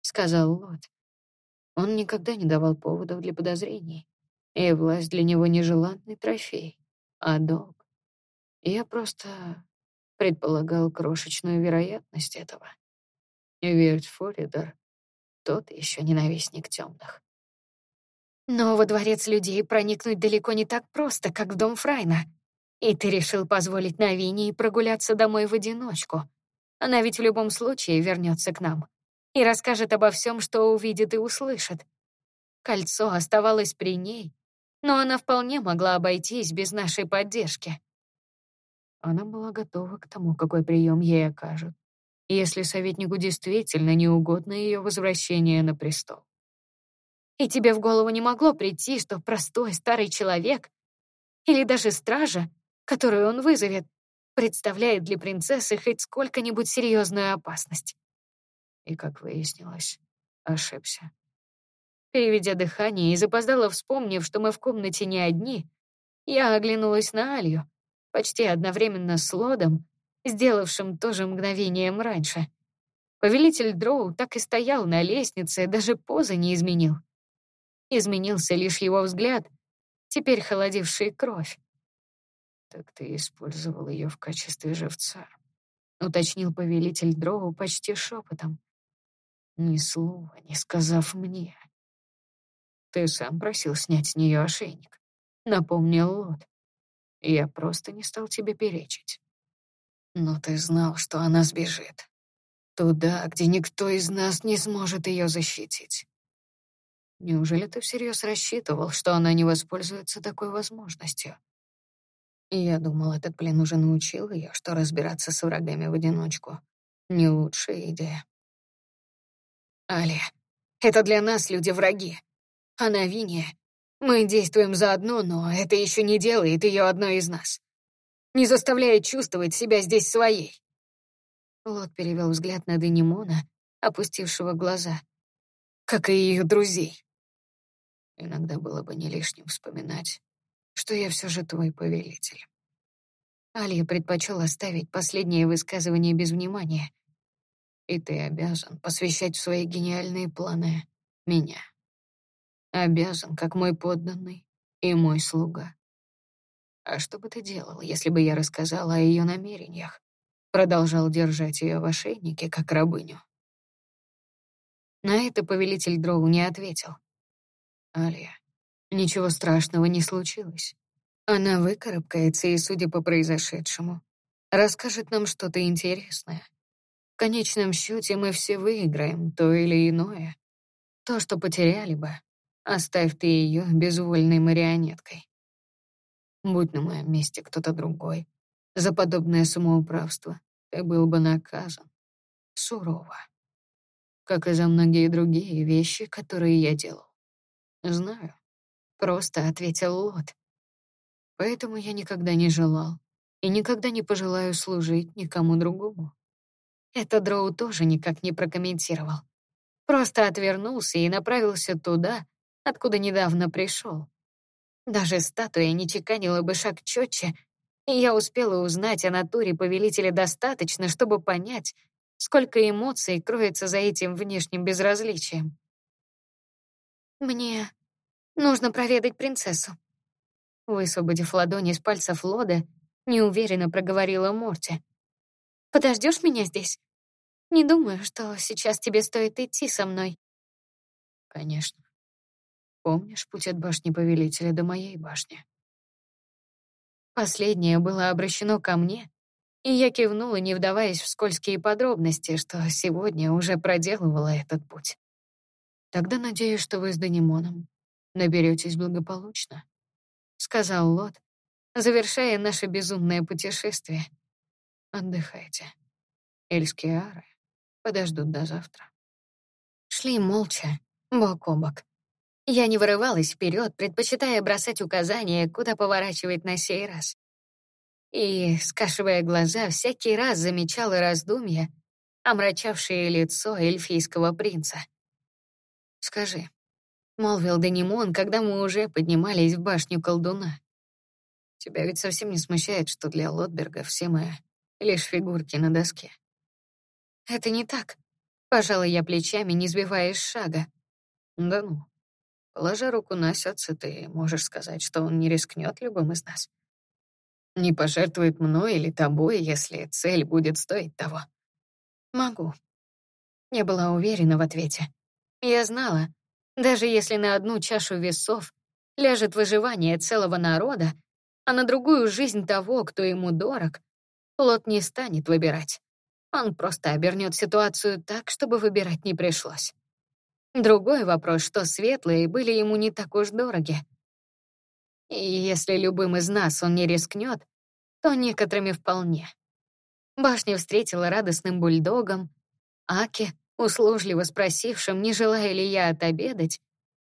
сказал Лот. Он никогда не давал поводов для подозрений, и власть для него не желанный трофей, а долг. Я просто предполагал крошечную вероятность этого. Верть Форидер — тот еще ненавистник темных. Но во дворец людей проникнуть далеко не так просто, как в дом Фрайна. И ты решил позволить Навине прогуляться домой в одиночку. Она ведь в любом случае вернется к нам и расскажет обо всем, что увидит и услышит. Кольцо оставалось при ней, но она вполне могла обойтись без нашей поддержки. Она была готова к тому, какой прием ей окажут, если советнику действительно не угодно ее возвращение на престол. И тебе в голову не могло прийти, что простой старый человек или даже стража, которую он вызовет, представляет для принцессы хоть сколько-нибудь серьезную опасность и, как выяснилось, ошибся. Переведя дыхание и запоздала, вспомнив, что мы в комнате не одни, я оглянулась на Алью, почти одновременно с Лодом, сделавшим тоже мгновением раньше. Повелитель Дроу так и стоял на лестнице, даже позы не изменил. Изменился лишь его взгляд, теперь холодивший кровь. Так ты использовал ее в качестве живца. — уточнил повелитель Дроу почти шепотом. Ни слова не сказав мне. Ты сам просил снять с нее ошейник. Напомнил Лот. Я просто не стал тебе перечить. Но ты знал, что она сбежит. Туда, где никто из нас не сможет ее защитить. Неужели ты всерьез рассчитывал, что она не воспользуется такой возможностью? Я думал, этот плен уже научил ее, что разбираться с врагами в одиночку — не лучшая идея. Али, это для нас люди-враги. Она Виния. Мы действуем заодно, но это еще не делает ее одной из нас. Не заставляет чувствовать себя здесь своей. Лот перевел взгляд на Денимона, опустившего глаза, как и ее друзей. Иногда было бы не лишним вспоминать, что я все же твой повелитель. Алия предпочел оставить последнее высказывание без внимания. И ты обязан посвящать свои гениальные планы меня. Обязан, как мой подданный и мой слуга. А что бы ты делал, если бы я рассказала о ее намерениях? Продолжал держать ее в ошейнике, как рабыню. На это повелитель Дроу не ответил. Алия, ничего страшного не случилось. Она выкарабкается и, судя по произошедшему, расскажет нам что-то интересное. В конечном счете мы все выиграем то или иное. То, что потеряли бы, оставь ты ее безвольной марионеткой. Будь на моем месте кто-то другой, за подобное самоуправство ты был бы наказан сурово, как и за многие другие вещи, которые я делал. «Знаю», — просто ответил Лот. «Поэтому я никогда не желал и никогда не пожелаю служить никому другому». Это Дроу тоже никак не прокомментировал. Просто отвернулся и направился туда, откуда недавно пришел. Даже статуя не чеканила бы шаг четче, и я успела узнать о натуре повелителя достаточно, чтобы понять, сколько эмоций кроется за этим внешним безразличием. «Мне нужно проведать принцессу». Высвободив ладони из пальцев Лода, неуверенно проговорила Морти. «Подождешь меня здесь? Не думаю, что сейчас тебе стоит идти со мной». «Конечно. Помнишь путь от башни Повелителя до моей башни?» Последнее было обращено ко мне, и я кивнула, не вдаваясь в скользкие подробности, что сегодня уже проделывала этот путь. Тогда надеюсь, что вы с Данимоном наберетесь благополучно, сказал Лот, завершая наше безумное путешествие. Отдыхайте. Эльские ары подождут до завтра. Шли молча, бок о бок. Я не вырывалась вперед, предпочитая бросать указания, куда поворачивать на сей раз. И, скашивая глаза, всякий раз замечала раздумья, омрачавшие лицо эльфийского принца. «Скажи», — молвил Данимон, когда мы уже поднимались в башню колдуна. «Тебя ведь совсем не смущает, что для Лотберга все мы лишь фигурки на доске?» «Это не так», — пожала я плечами, не сбиваясь шага. «Да ну, положа руку на сердце, ты можешь сказать, что он не рискнет любым из нас. Не пожертвует мной или тобой, если цель будет стоить того». «Могу». Я была уверена в ответе. Я знала, даже если на одну чашу весов ляжет выживание целого народа, а на другую жизнь того, кто ему дорог, Лот не станет выбирать. Он просто обернет ситуацию так, чтобы выбирать не пришлось. Другой вопрос, что светлые были ему не так уж дороги. И если любым из нас он не рискнет, то некоторыми вполне. Башня встретила радостным бульдогом, Аки услужливо спросившим, не желаю ли я отобедать,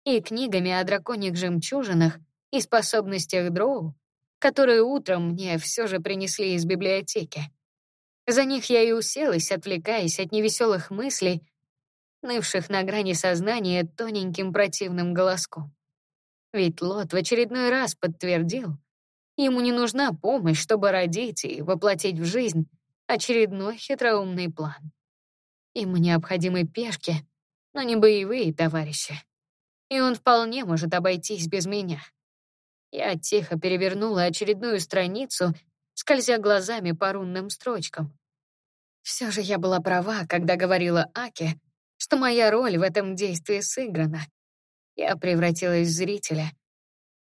и книгами о драконьих жемчужинах и способностях дроу, которые утром мне все же принесли из библиотеки. За них я и уселась, отвлекаясь от невеселых мыслей, нывших на грани сознания тоненьким противным голоском. Ведь Лот в очередной раз подтвердил, ему не нужна помощь, чтобы родить и воплотить в жизнь очередной хитроумный план. Ему необходимы пешки, но не боевые товарищи. И он вполне может обойтись без меня. Я тихо перевернула очередную страницу, скользя глазами по рунным строчкам. Все же я была права, когда говорила Аке, что моя роль в этом действии сыграна. Я превратилась в зрителя.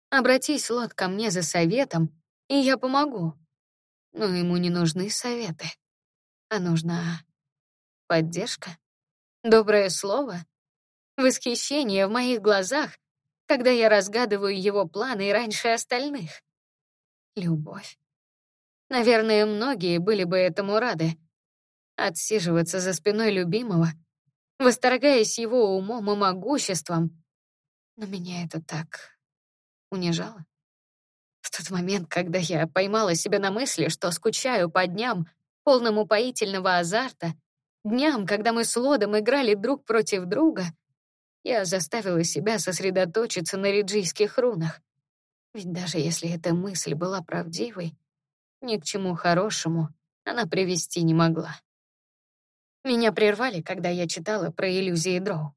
Обратись, Лот, ко мне за советом, и я помогу. Но ему не нужны советы, а нужна поддержка, доброе слово, восхищение в моих глазах, когда я разгадываю его планы раньше остальных. Любовь. Наверное, многие были бы этому рады. Отсиживаться за спиной любимого, восторгаясь его умом и могуществом. Но меня это так унижало. В тот момент, когда я поймала себя на мысли, что скучаю по дням, полным упоительного азарта, дням, когда мы с Лодом играли друг против друга, я заставила себя сосредоточиться на риджийских рунах. Ведь даже если эта мысль была правдивой, ни к чему хорошему она привести не могла. Меня прервали, когда я читала про иллюзии Дроу.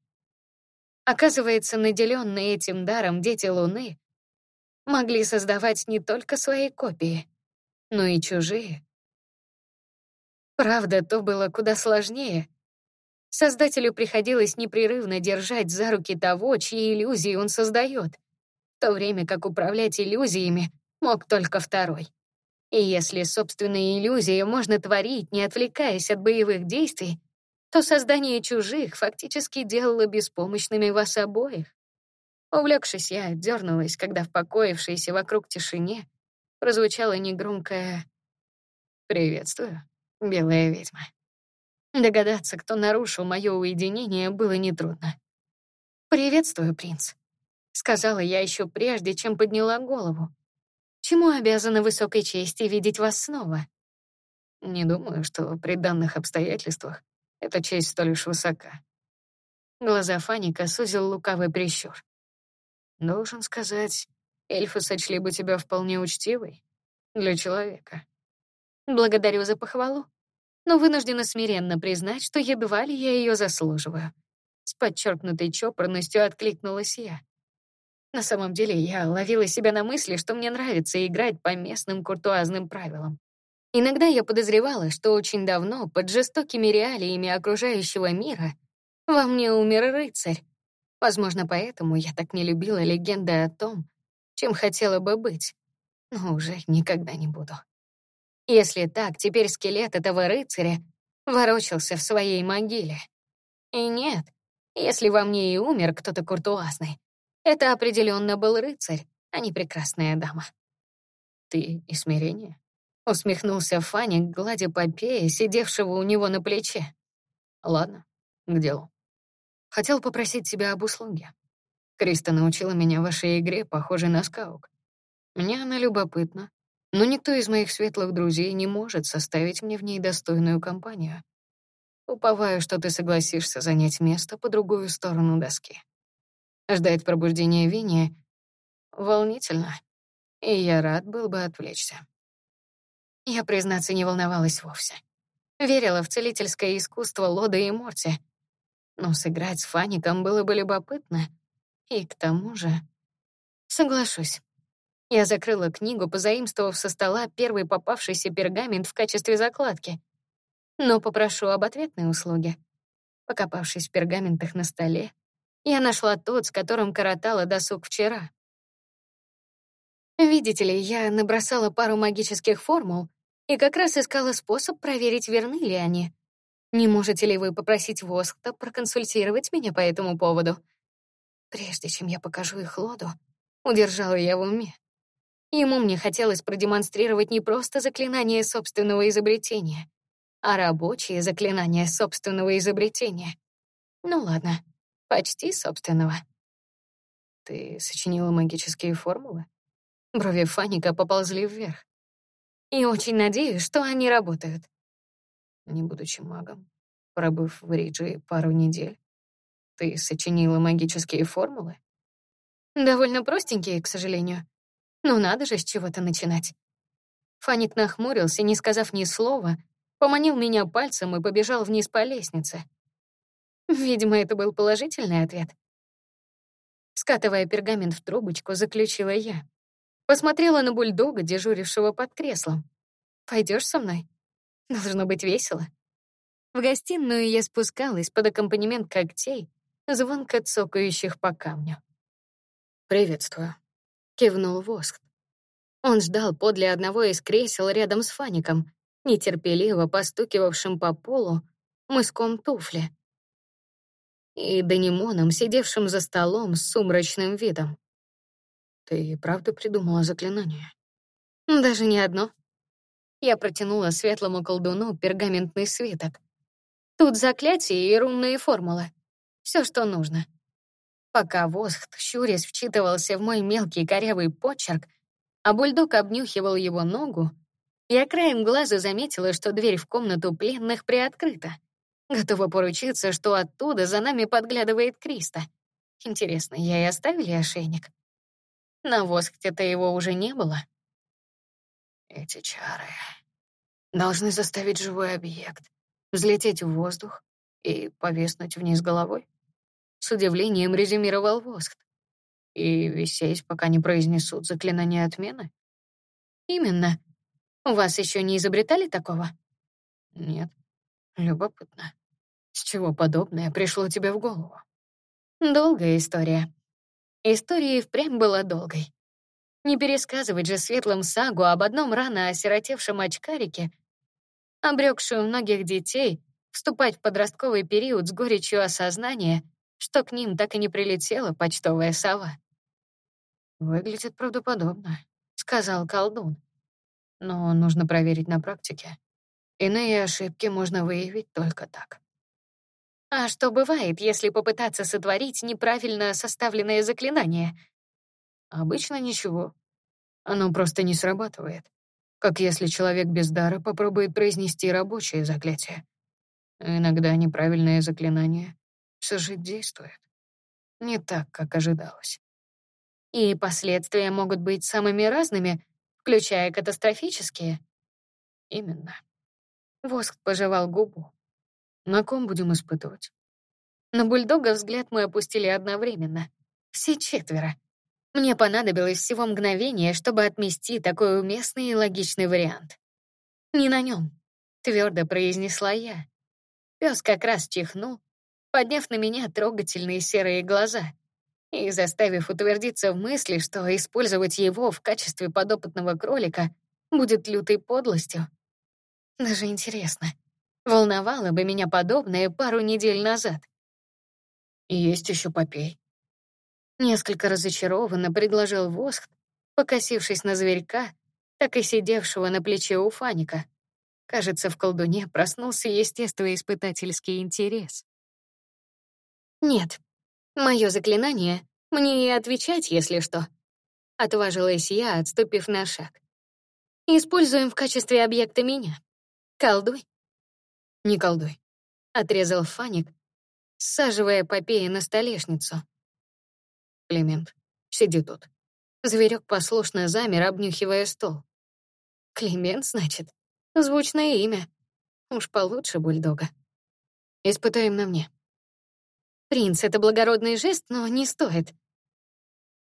Оказывается, наделенные этим даром дети Луны могли создавать не только свои копии, но и чужие. Правда, то было куда сложнее. Создателю приходилось непрерывно держать за руки того, чьи иллюзии он создает, в то время как управлять иллюзиями мог только второй. И если собственные иллюзии можно творить, не отвлекаясь от боевых действий, то создание чужих фактически делало беспомощными вас обоих. Увлекшись, я дернулась, когда в покоившейся вокруг тишине прозвучало негромкое «Приветствую, белая ведьма». Догадаться, кто нарушил мое уединение, было нетрудно. «Приветствую, принц», — сказала я еще прежде, чем подняла голову. Чему обязана высокой чести видеть вас снова? Не думаю, что при данных обстоятельствах эта честь столь уж высока. Глаза Фаника сузил лукавый прищур. Должен сказать, эльфы сочли бы тебя вполне учтивой для человека. Благодарю за похвалу, но вынуждена смиренно признать, что едва ли я ее заслуживаю. С подчеркнутой чопорностью откликнулась я. На самом деле я ловила себя на мысли, что мне нравится играть по местным куртуазным правилам. Иногда я подозревала, что очень давно, под жестокими реалиями окружающего мира, во мне умер рыцарь. Возможно, поэтому я так не любила легенды о том, чем хотела бы быть, но уже никогда не буду. Если так, теперь скелет этого рыцаря ворочался в своей могиле. И нет, если во мне и умер кто-то куртуазный, это определенно был рыцарь, а не прекрасная дама. «Ты и смирение?» — усмехнулся Фаник, гладя Попея, сидевшего у него на плече. «Ладно, к делу. Хотел попросить тебя об услуге. Криста научила меня вашей игре, похожей на скаук. Мне она любопытна, но никто из моих светлых друзей не может составить мне в ней достойную компанию. Уповаю, что ты согласишься занять место по другую сторону доски. Ждать пробуждения Винни волнительно, и я рад был бы отвлечься. Я, признаться, не волновалась вовсе. Верила в целительское искусство Лода и Морти. Но сыграть с Фаником было бы любопытно. И к тому же... Соглашусь. Я закрыла книгу, позаимствовав со стола первый попавшийся пергамент в качестве закладки. Но попрошу об ответной услуге. Покопавшись в пергаментах на столе, я нашла тот, с которым коротала досуг вчера. Видите ли, я набросала пару магических формул и как раз искала способ проверить, верны ли они. Не можете ли вы попросить Воскта проконсультировать меня по этому поводу? Прежде чем я покажу их Лоду, удержала я в уме. Ему мне хотелось продемонстрировать не просто заклинание собственного изобретения, а рабочее заклинание собственного изобретения. Ну ладно, Почти собственного. Ты сочинила магические формулы? Брови Фаника поползли вверх. И очень надеюсь, что они работают. Не будучи магом, пробыв в Риджи пару недель, ты сочинила магические формулы? Довольно простенькие, к сожалению. Но надо же с чего-то начинать. Фаник нахмурился, не сказав ни слова, поманил меня пальцем и побежал вниз по лестнице. Видимо, это был положительный ответ. Скатывая пергамент в трубочку, заключила я. Посмотрела на бульдога, дежурившего под креслом. Пойдешь со мной? Должно быть весело. В гостиную я спускалась под аккомпанемент когтей, звонко цокающих по камню. «Приветствую», — кивнул Воск. Он ждал подле одного из кресел рядом с Фаником, нетерпеливо постукивавшим по полу мыском туфли, и Данимоном, сидевшим за столом с сумрачным видом. «Ты правда придумала заклинание?» «Даже не одно». Я протянула светлому колдуну пергаментный свиток. Тут заклятие и рунные формулы. Все, что нужно. Пока Восхт, щурясь, вчитывался в мой мелкий корявый почерк, а бульдог обнюхивал его ногу, я краем глаза заметила, что дверь в комнату пленных приоткрыта. Готова поручиться, что оттуда за нами подглядывает Криста. Интересно, ей оставили ошейник? На Воскте-то его уже не было. Эти чары должны заставить живой объект взлететь в воздух и повеснуть вниз головой. С удивлением резюмировал Воскт и висеть, пока не произнесут заклинание отмены? Именно. У вас еще не изобретали такого? Нет. Любопытно. С чего подобное пришло тебе в голову? Долгая история. История и впрямь была долгой. Не пересказывать же светлым сагу об одном рано осиротевшем очкарике, обрекшую многих детей вступать в подростковый период с горечью осознания, что к ним так и не прилетела почтовая сова. «Выглядит правдоподобно», — сказал колдун. «Но нужно проверить на практике. Иные ошибки можно выявить только так». А что бывает, если попытаться сотворить неправильно составленное заклинание? Обычно ничего. Оно просто не срабатывает. Как если человек без дара попробует произнести рабочее заклятие. Иногда неправильное заклинание все же действует. Не так, как ожидалось. И последствия могут быть самыми разными, включая катастрофические. Именно. Воск пожевал губу. На ком будем испытывать? На бульдога взгляд мы опустили одновременно. Все четверо. Мне понадобилось всего мгновение, чтобы отмести такой уместный и логичный вариант. «Не на нем», — твердо произнесла я. Пес как раз чихнул, подняв на меня трогательные серые глаза — и заставив утвердиться в мысли, что использовать его в качестве подопытного кролика будет лютой подлостью. Даже интересно, волновало бы меня подобное пару недель назад. «Есть еще попей». Несколько разочарованно предложил Воск, покосившись на зверька, так и сидевшего на плече у Фаника. Кажется, в колдуне проснулся естествоиспытательский интерес. «Нет, Мое заклинание — мне и отвечать, если что. Отважилась я, отступив на шаг. Используем в качестве объекта меня. Колдуй. Не колдуй. Отрезал Фаник, саживая Попея на столешницу. Климент, сиди тут. Зверек послушно замер, обнюхивая стол. Климент, значит? Звучное имя. Уж получше бульдога. Испытаем на мне. Принц — это благородный жест, но не стоит.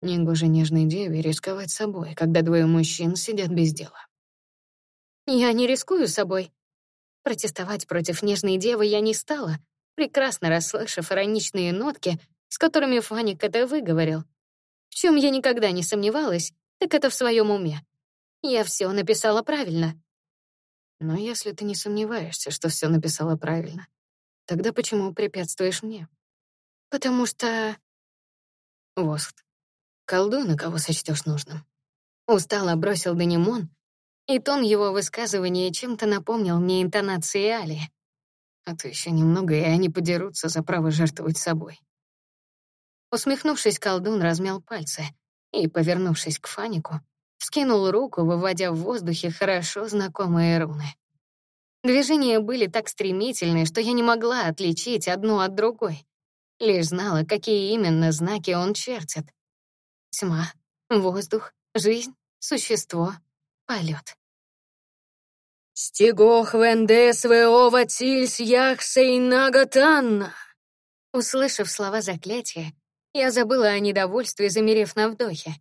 Негоже нежной деве рисковать собой, когда двое мужчин сидят без дела. Я не рискую собой. Протестовать против нежной девы я не стала, прекрасно расслышав ироничные нотки, с которыми Фаник это выговорил. В чем я никогда не сомневалась, так это в своем уме. Я все написала правильно. Но если ты не сомневаешься, что все написала правильно, тогда почему препятствуешь мне? Потому что... Воск. Колдуй, на кого сочтешь нужным. Устало бросил Данимон, и тон его высказывания чем-то напомнил мне интонации Али. А то еще немного, и они подерутся за право жертвовать собой. Усмехнувшись, колдун размял пальцы и, повернувшись к Фанику, вскинул руку, выводя в воздухе хорошо знакомые руны. Движения были так стремительны, что я не могла отличить одну от другой. Лишь знала, какие именно знаки он чертит. Тьма, воздух, жизнь, существо, полет. «Стигох вендес веова тильс яхсей нагатанна!» Услышав слова заклятия, я забыла о недовольстве, замерев на вдохе,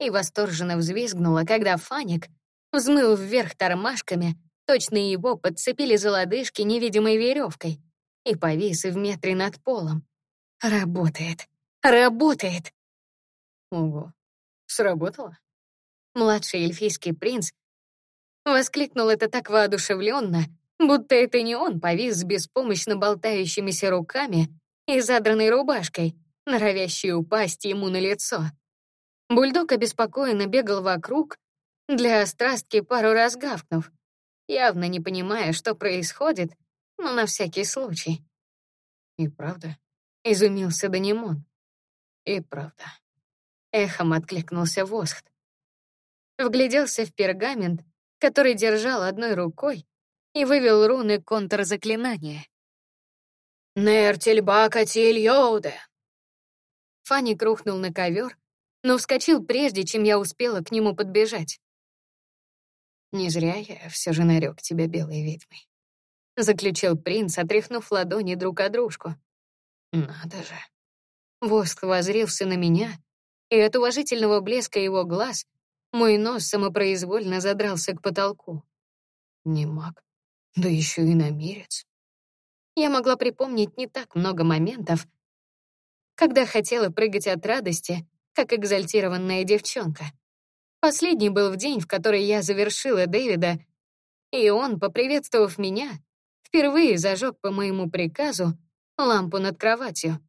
и восторженно взвизгнула, когда Фаник взмыл вверх тормашками, Точно его подцепили за лодыжки невидимой веревкой и повис в метре над полом. Работает. Работает. Ого, сработало? Младший эльфийский принц воскликнул это так воодушевленно, будто это не он повис с беспомощно болтающимися руками и задранной рубашкой, норовящей упасть ему на лицо. Бульдог обеспокоенно бегал вокруг, для острастки пару раз гавкнув, явно не понимая, что происходит, но на всякий случай. «И правда?» — изумился Данимон. «И правда». Эхом откликнулся Восхт. Вгляделся в пергамент, который держал одной рукой, и вывел руны контрзаклинания. «Нертельбака Йоуде!» Фанни рухнул на ковер, но вскочил прежде, чем я успела к нему подбежать. «Не зря я все же нарек тебя белой ведьмой», — заключил принц, отряхнув ладони друг о дружку. «Надо же». Воск возрился на меня, и от уважительного блеска его глаз мой нос самопроизвольно задрался к потолку. Не маг, да еще и намерец. Я могла припомнить не так много моментов, когда хотела прыгать от радости, как экзальтированная девчонка. Последний был в день, в который я завершила Дэвида, и он, поприветствовав меня, впервые зажег по моему приказу лампу над кроватью.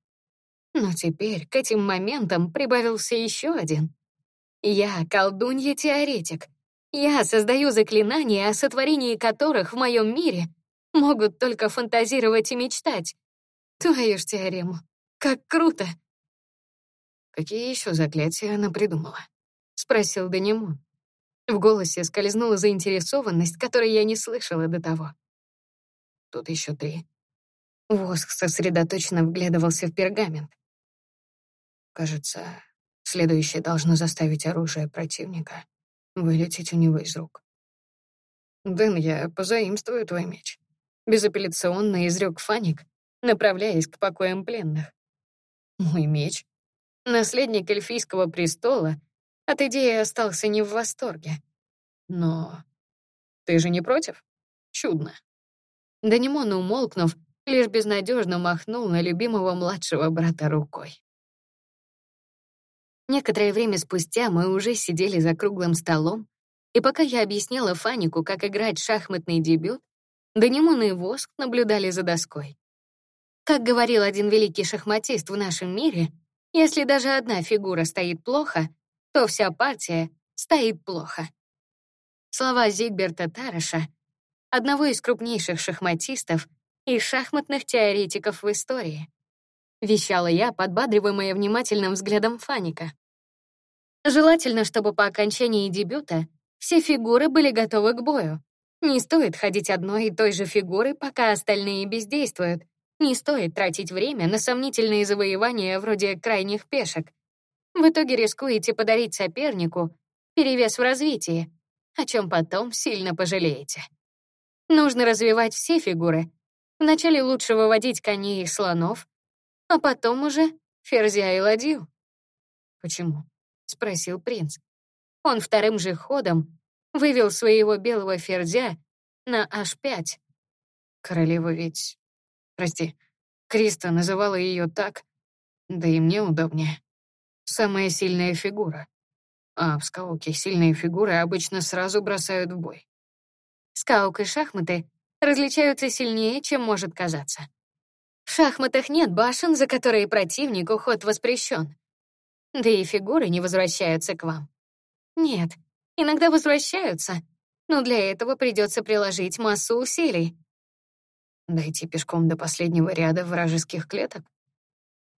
Но теперь к этим моментам прибавился еще один. Я колдунья-теоретик. Я создаю заклинания, о сотворении которых в моем мире могут только фантазировать и мечтать. Твою ж теорему. Как круто! Какие еще заклятия она придумала? Спросил Данимон. В голосе скользнула заинтересованность, которой я не слышала до того. Тут еще три. Воск сосредоточенно вглядывался в пергамент. Кажется, Следующее должно заставить оружие противника вылететь у него из рук. «Дэн, я позаимствую твой меч», — безапелляционно изрек Фаник, направляясь к покоям пленных. «Мой меч?» Наследник эльфийского престола от идеи остался не в восторге. «Но ты же не против? Чудно». Данимон, умолкнув, лишь безнадежно махнул на любимого младшего брата рукой. Некоторое время спустя мы уже сидели за круглым столом, и пока я объясняла Фанику, как играть шахматный дебют, Данимон и Воск наблюдали за доской. Как говорил один великий шахматист в нашем мире, если даже одна фигура стоит плохо, то вся партия стоит плохо. Слова Зигберта Тараша, одного из крупнейших шахматистов и шахматных теоретиков в истории. — вещала я, подбадриваемая внимательным взглядом Фаника. Желательно, чтобы по окончании дебюта все фигуры были готовы к бою. Не стоит ходить одной и той же фигурой, пока остальные бездействуют. Не стоит тратить время на сомнительные завоевания вроде крайних пешек. В итоге рискуете подарить сопернику перевес в развитии, о чем потом сильно пожалеете. Нужно развивать все фигуры. Вначале лучше выводить коней и слонов, а потом уже ферзя и ладью. «Почему?» — спросил принц. Он вторым же ходом вывел своего белого ферзя на h5. Королева ведь... Прости, Криста называла ее так, да и мне удобнее. Самая сильная фигура. А в скауке сильные фигуры обычно сразу бросают в бой. Скаук и шахматы различаются сильнее, чем может казаться. В шахматах нет башен, за которые противнику ход воспрещен. Да и фигуры не возвращаются к вам. Нет, иногда возвращаются, но для этого придется приложить массу усилий. Дойти пешком до последнего ряда вражеских клеток?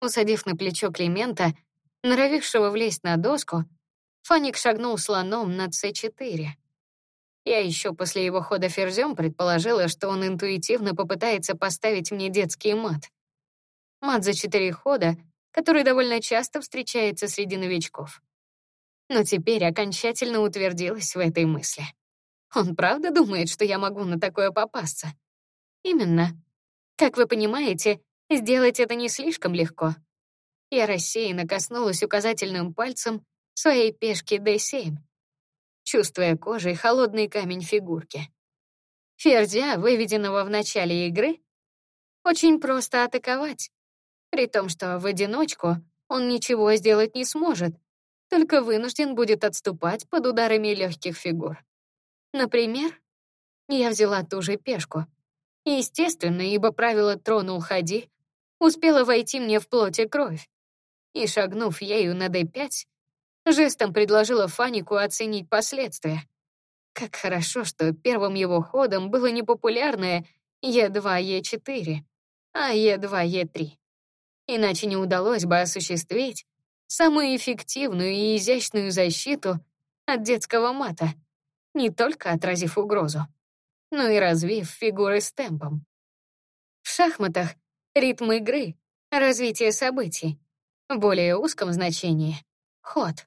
Усадив на плечо Климента, норовившего влезть на доску, Фаник шагнул слоном на c4. Я еще после его хода ферзем предположила, что он интуитивно попытается поставить мне детский мат. Мат за четыре хода, который довольно часто встречается среди новичков. Но теперь окончательно утвердилась в этой мысли. Он правда думает, что я могу на такое попасться? Именно. Как вы понимаете, сделать это не слишком легко. Я рассеянно коснулась указательным пальцем своей пешки D7 чувствуя кожей холодный камень фигурки. Ферзя, выведенного в начале игры, очень просто атаковать, при том, что в одиночку он ничего сделать не сможет, только вынужден будет отступать под ударами легких фигур. Например, я взяла ту же пешку. Естественно, ибо правило «тронул, ходи» успела войти мне в плоть и кровь. И, шагнув ею на d5, жестом предложила Фанику оценить последствия. Как хорошо, что первым его ходом было непопулярное Е2, Е4, а Е2, Е3. Иначе не удалось бы осуществить самую эффективную и изящную защиту от детского мата, не только отразив угрозу, но и развив фигуры с темпом. В шахматах ритм игры, развитие событий, в более узком значении — ход.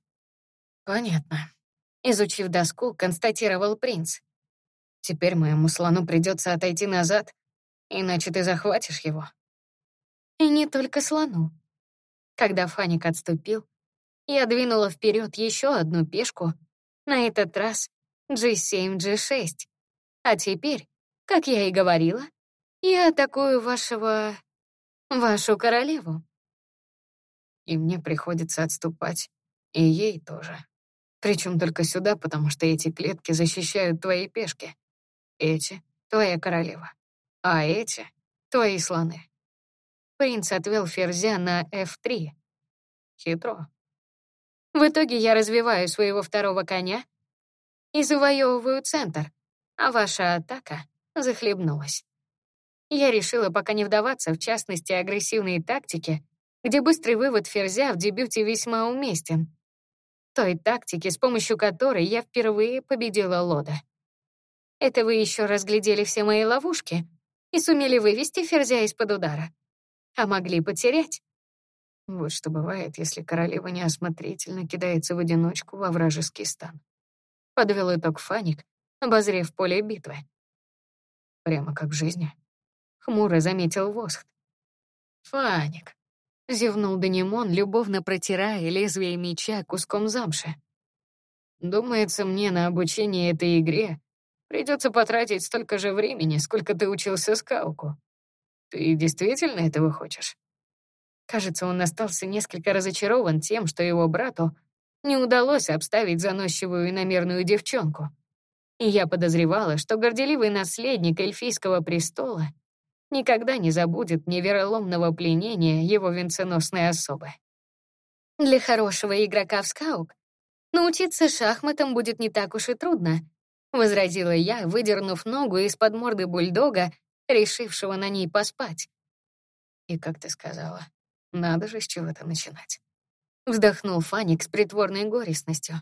Понятно. Изучив доску, констатировал принц. Теперь моему слону придется отойти назад, иначе ты захватишь его. И не только слону. Когда Фаник отступил, я двинула вперед еще одну пешку, на этот раз G7, G6. А теперь, как я и говорила, я атакую вашего... вашу королеву. И мне приходится отступать. И ей тоже. Причем только сюда, потому что эти клетки защищают твои пешки. Эти — твоя королева. А эти — твои слоны. Принц отвел ферзя на f3. Хитро. В итоге я развиваю своего второго коня и завоевываю центр, а ваша атака захлебнулась. Я решила пока не вдаваться в частности агрессивные тактики, где быстрый вывод ферзя в дебюте весьма уместен. Той тактики, с помощью которой я впервые победила Лода. Это вы еще разглядели все мои ловушки и сумели вывести ферзя из-под удара а могли потерять. Вот что бывает, если королева неосмотрительно кидается в одиночку во вражеский стан. Подвел итог Фаник, обозрев поле битвы. Прямо как в жизни. Хмуро заметил Восхт. «Фаник», — зевнул Данимон, любовно протирая лезвие меча куском замши. «Думается, мне на обучение этой игре придется потратить столько же времени, сколько ты учился скауку. Ты действительно этого хочешь? Кажется, он остался несколько разочарован тем, что его брату не удалось обставить заносчивую и намерную девчонку. И я подозревала, что горделивый наследник эльфийского престола никогда не забудет невероломного пленения его венценосной особы. Для хорошего игрока в скаук научиться шахматам будет не так уж и трудно, возразила я, выдернув ногу из-под морды бульдога решившего на ней поспать. И, как ты сказала, надо же с чего-то начинать. Вздохнул Фаник с притворной горестностью.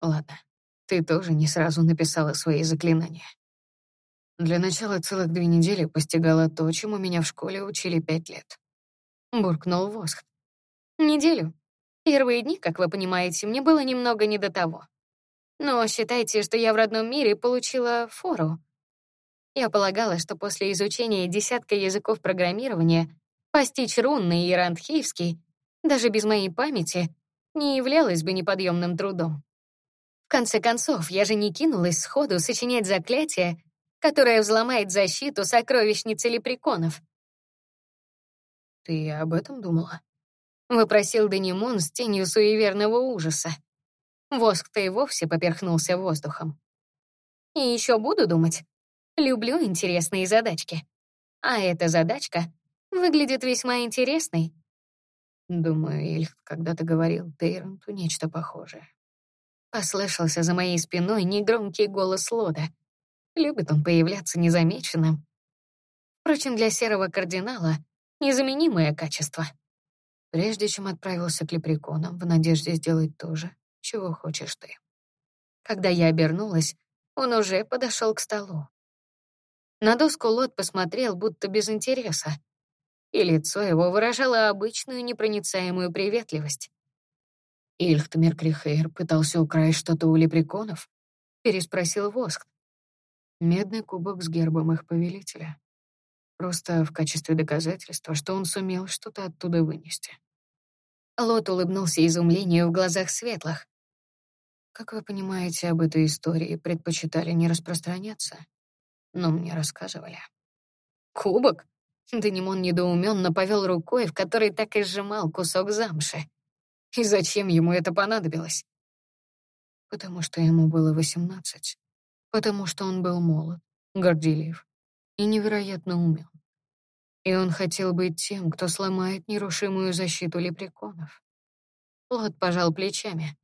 Ладно, ты тоже не сразу написала свои заклинания. Для начала целых две недели постигала то, чему меня в школе учили пять лет. Буркнул Восх. Неделю. Первые дни, как вы понимаете, мне было немного не до того. Но считайте, что я в родном мире получила фору. Я полагала, что после изучения десятка языков программирования постичь рунный и даже без моей памяти, не являлось бы неподъемным трудом. В конце концов, я же не кинулась сходу сочинять заклятие, которое взломает защиту сокровищницы лепреконов. «Ты об этом думала?» — вопросил Данимон с тенью суеверного ужаса. Воск-то и вовсе поперхнулся воздухом. «И еще буду думать. Люблю интересные задачки. А эта задачка выглядит весьма интересной. Думаю, Ильх когда-то говорил Тейранту нечто похожее. Послышался за моей спиной негромкий голос Лода. Любит он появляться незамеченным. Впрочем, для серого кардинала незаменимое качество. Прежде чем отправился к лепреконам, в надежде сделать то же, чего хочешь ты. Когда я обернулась, он уже подошел к столу. На доску Лот посмотрел, будто без интереса, и лицо его выражало обычную непроницаемую приветливость. «Ильхт Меркрихейр пытался украсть что-то у лепреконов?» — переспросил Воск. Медный кубок с гербом их повелителя. Просто в качестве доказательства, что он сумел что-то оттуда вынести. Лот улыбнулся изумлению в глазах светлых. Как вы понимаете, об этой истории предпочитали не распространяться? но мне рассказывали. Кубок? Данимон недоуменно повел рукой, в которой так и сжимал кусок замши. И зачем ему это понадобилось? Потому что ему было восемнадцать. Потому что он был молод, горделив и невероятно умен. И он хотел быть тем, кто сломает нерушимую защиту лепреконов. Лот пожал плечами.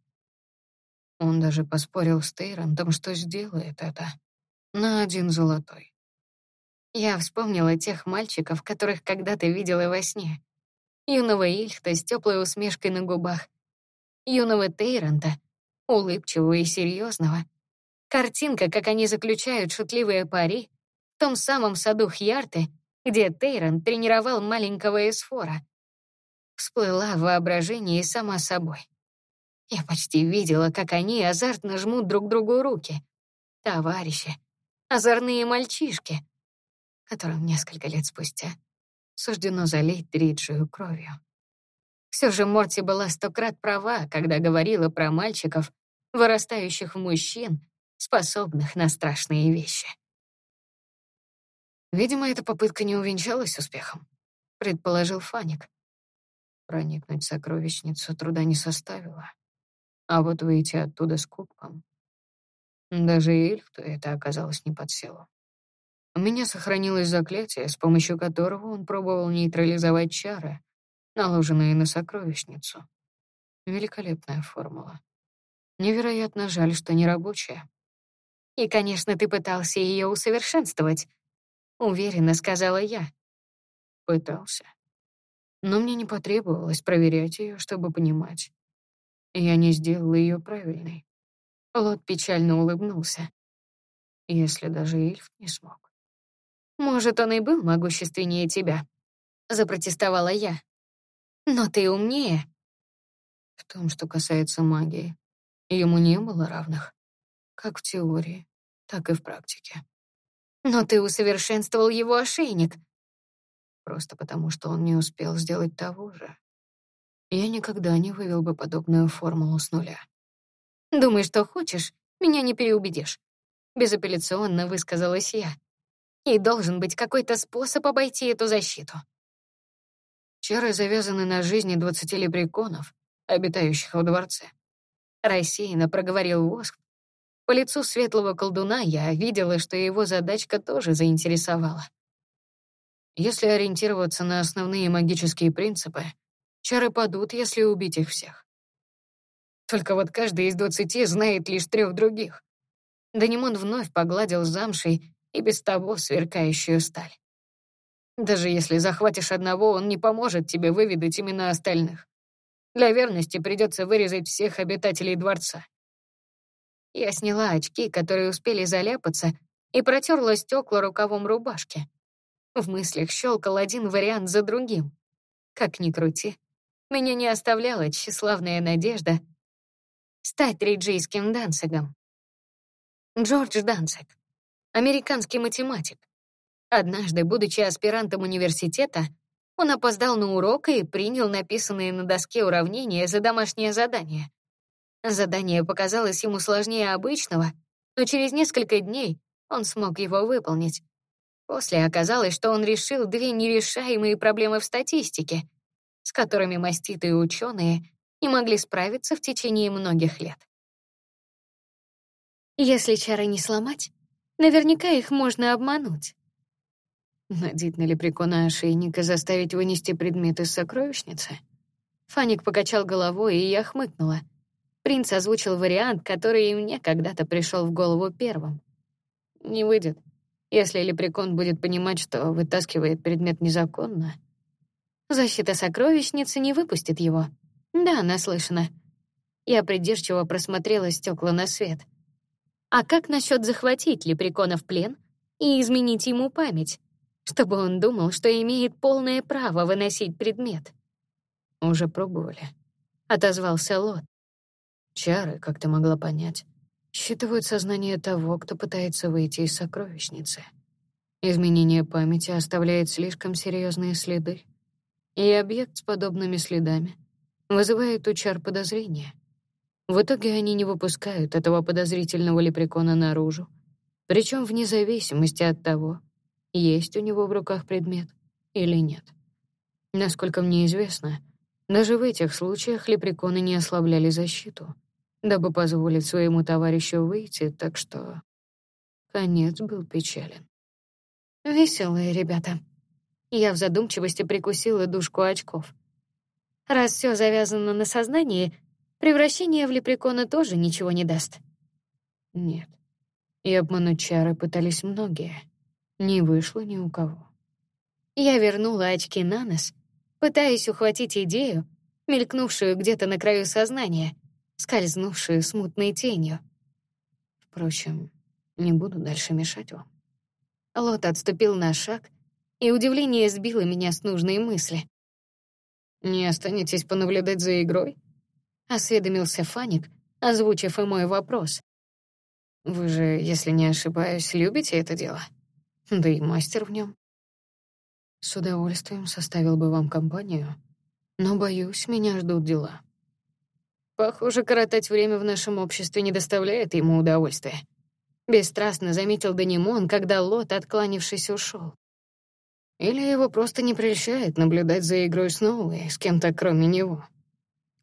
Он даже поспорил с Тейрантом, что сделает это. На один золотой. Я вспомнила тех мальчиков, которых когда-то видела во сне. Юного Ильхта с теплой усмешкой на губах. Юного Тейранта, улыбчивого и серьезного. Картинка, как они заключают шутливые пари в том самом саду Хьярты, где Тейран тренировал маленького Эсфора. Всплыла в воображении сама собой. Я почти видела, как они азартно жмут друг другу руки. Товарищи, озорные мальчишки, которым несколько лет спустя суждено залить Триджию кровью. Все же Морти была сто крат права, когда говорила про мальчиков, вырастающих в мужчин, способных на страшные вещи. Видимо, эта попытка не увенчалась успехом, предположил Фаник. Проникнуть в сокровищницу труда не составило, а вот выйти оттуда с кубком. Даже Эльфту это оказалось не под силу. У меня сохранилось заклятие, с помощью которого он пробовал нейтрализовать чары, наложенные на сокровищницу. Великолепная формула. Невероятно жаль, что не рабочая. И, конечно, ты пытался ее усовершенствовать, уверенно сказала я. Пытался. Но мне не потребовалось проверять ее, чтобы понимать. Я не сделал ее правильной. Лот печально улыбнулся. Если даже Ильф не смог. Может, он и был могущественнее тебя, запротестовала я. Но ты умнее. В том, что касается магии, ему не было равных, как в теории, так и в практике. Но ты усовершенствовал его ошейник. Просто потому, что он не успел сделать того же. Я никогда не вывел бы подобную формулу с нуля. Думай, что хочешь, меня не переубедишь. Безапелляционно высказалась я. И должен быть какой-то способ обойти эту защиту. Чары завязаны на жизни двадцати лепреконов, обитающих во дворце. Рассеянно проговорил Воск. По лицу светлого колдуна я видела, что его задачка тоже заинтересовала. Если ориентироваться на основные магические принципы, чары падут, если убить их всех. Только вот каждый из двадцати знает лишь трех других. Данимон вновь погладил замшей и без того сверкающую сталь. Даже если захватишь одного, он не поможет тебе выведать имена остальных. Для верности придется вырезать всех обитателей дворца. Я сняла очки, которые успели заляпаться, и протерла стекла рукавом рубашки. В мыслях щелкал один вариант за другим. Как ни крути, меня не оставляла тщеславная надежда стать риджийским Данцигом. Джордж Данциг американский математик. Однажды, будучи аспирантом университета, он опоздал на урок и принял написанные на доске уравнения за домашнее задание. Задание показалось ему сложнее обычного, но через несколько дней он смог его выполнить. После оказалось, что он решил две нерешаемые проблемы в статистике, с которыми маститые ученые не могли справиться в течение многих лет. Если чары не сломать, Наверняка их можно обмануть. Надеть на лепрекона ошейник заставить вынести предмет из сокровищницы? Фаник покачал головой, и я хмыкнула. Принц озвучил вариант, который и мне когда-то пришел в голову первым. Не выйдет. Если лепрекон будет понимать, что вытаскивает предмет незаконно, защита сокровищницы не выпустит его. Да, наслышана. Я придирчиво просмотрела стекла на свет — а как насчет захватить Лепрекона в плен и изменить ему память, чтобы он думал, что имеет полное право выносить предмет? Уже пробовали, отозвался Лот. Чары, как ты могла понять, считывают сознание того, кто пытается выйти из сокровищницы. Изменение памяти оставляет слишком серьезные следы, и объект с подобными следами вызывает у чар подозрения. В итоге они не выпускают этого подозрительного лепрекона наружу Причем вне зависимости от того, есть у него в руках предмет или нет. Насколько мне известно, даже в этих случаях лепреконы не ослабляли защиту, дабы позволить своему товарищу выйти, так что конец был печален. Веселые ребята. Я в задумчивости прикусила дужку очков. Раз все завязано на сознании, превращение в лепрекона тоже ничего не даст. Нет. И обмануть чары пытались многие. Не вышло ни у кого. Я вернула очки на нос, пытаясь ухватить идею, мелькнувшую где-то на краю сознания, скользнувшую смутной тенью. Впрочем, не буду дальше мешать вам. Лот отступил на шаг, и удивление сбило меня с нужной мысли. «Не останетесь понаблюдать за игрой?» — осведомился Фаник, озвучив и мой вопрос. «Вы же, если не ошибаюсь, любите это дело? Да и мастер в нем. С удовольствием составил бы вам компанию, но, боюсь, меня ждут дела. Похоже, коротать время в нашем обществе не доставляет ему удовольствия. Бесстрастно заметил Данимон, когда Лот, откланившись, ушел. Или его просто не прельщает наблюдать за игрой Сноуи с кем-то кроме него.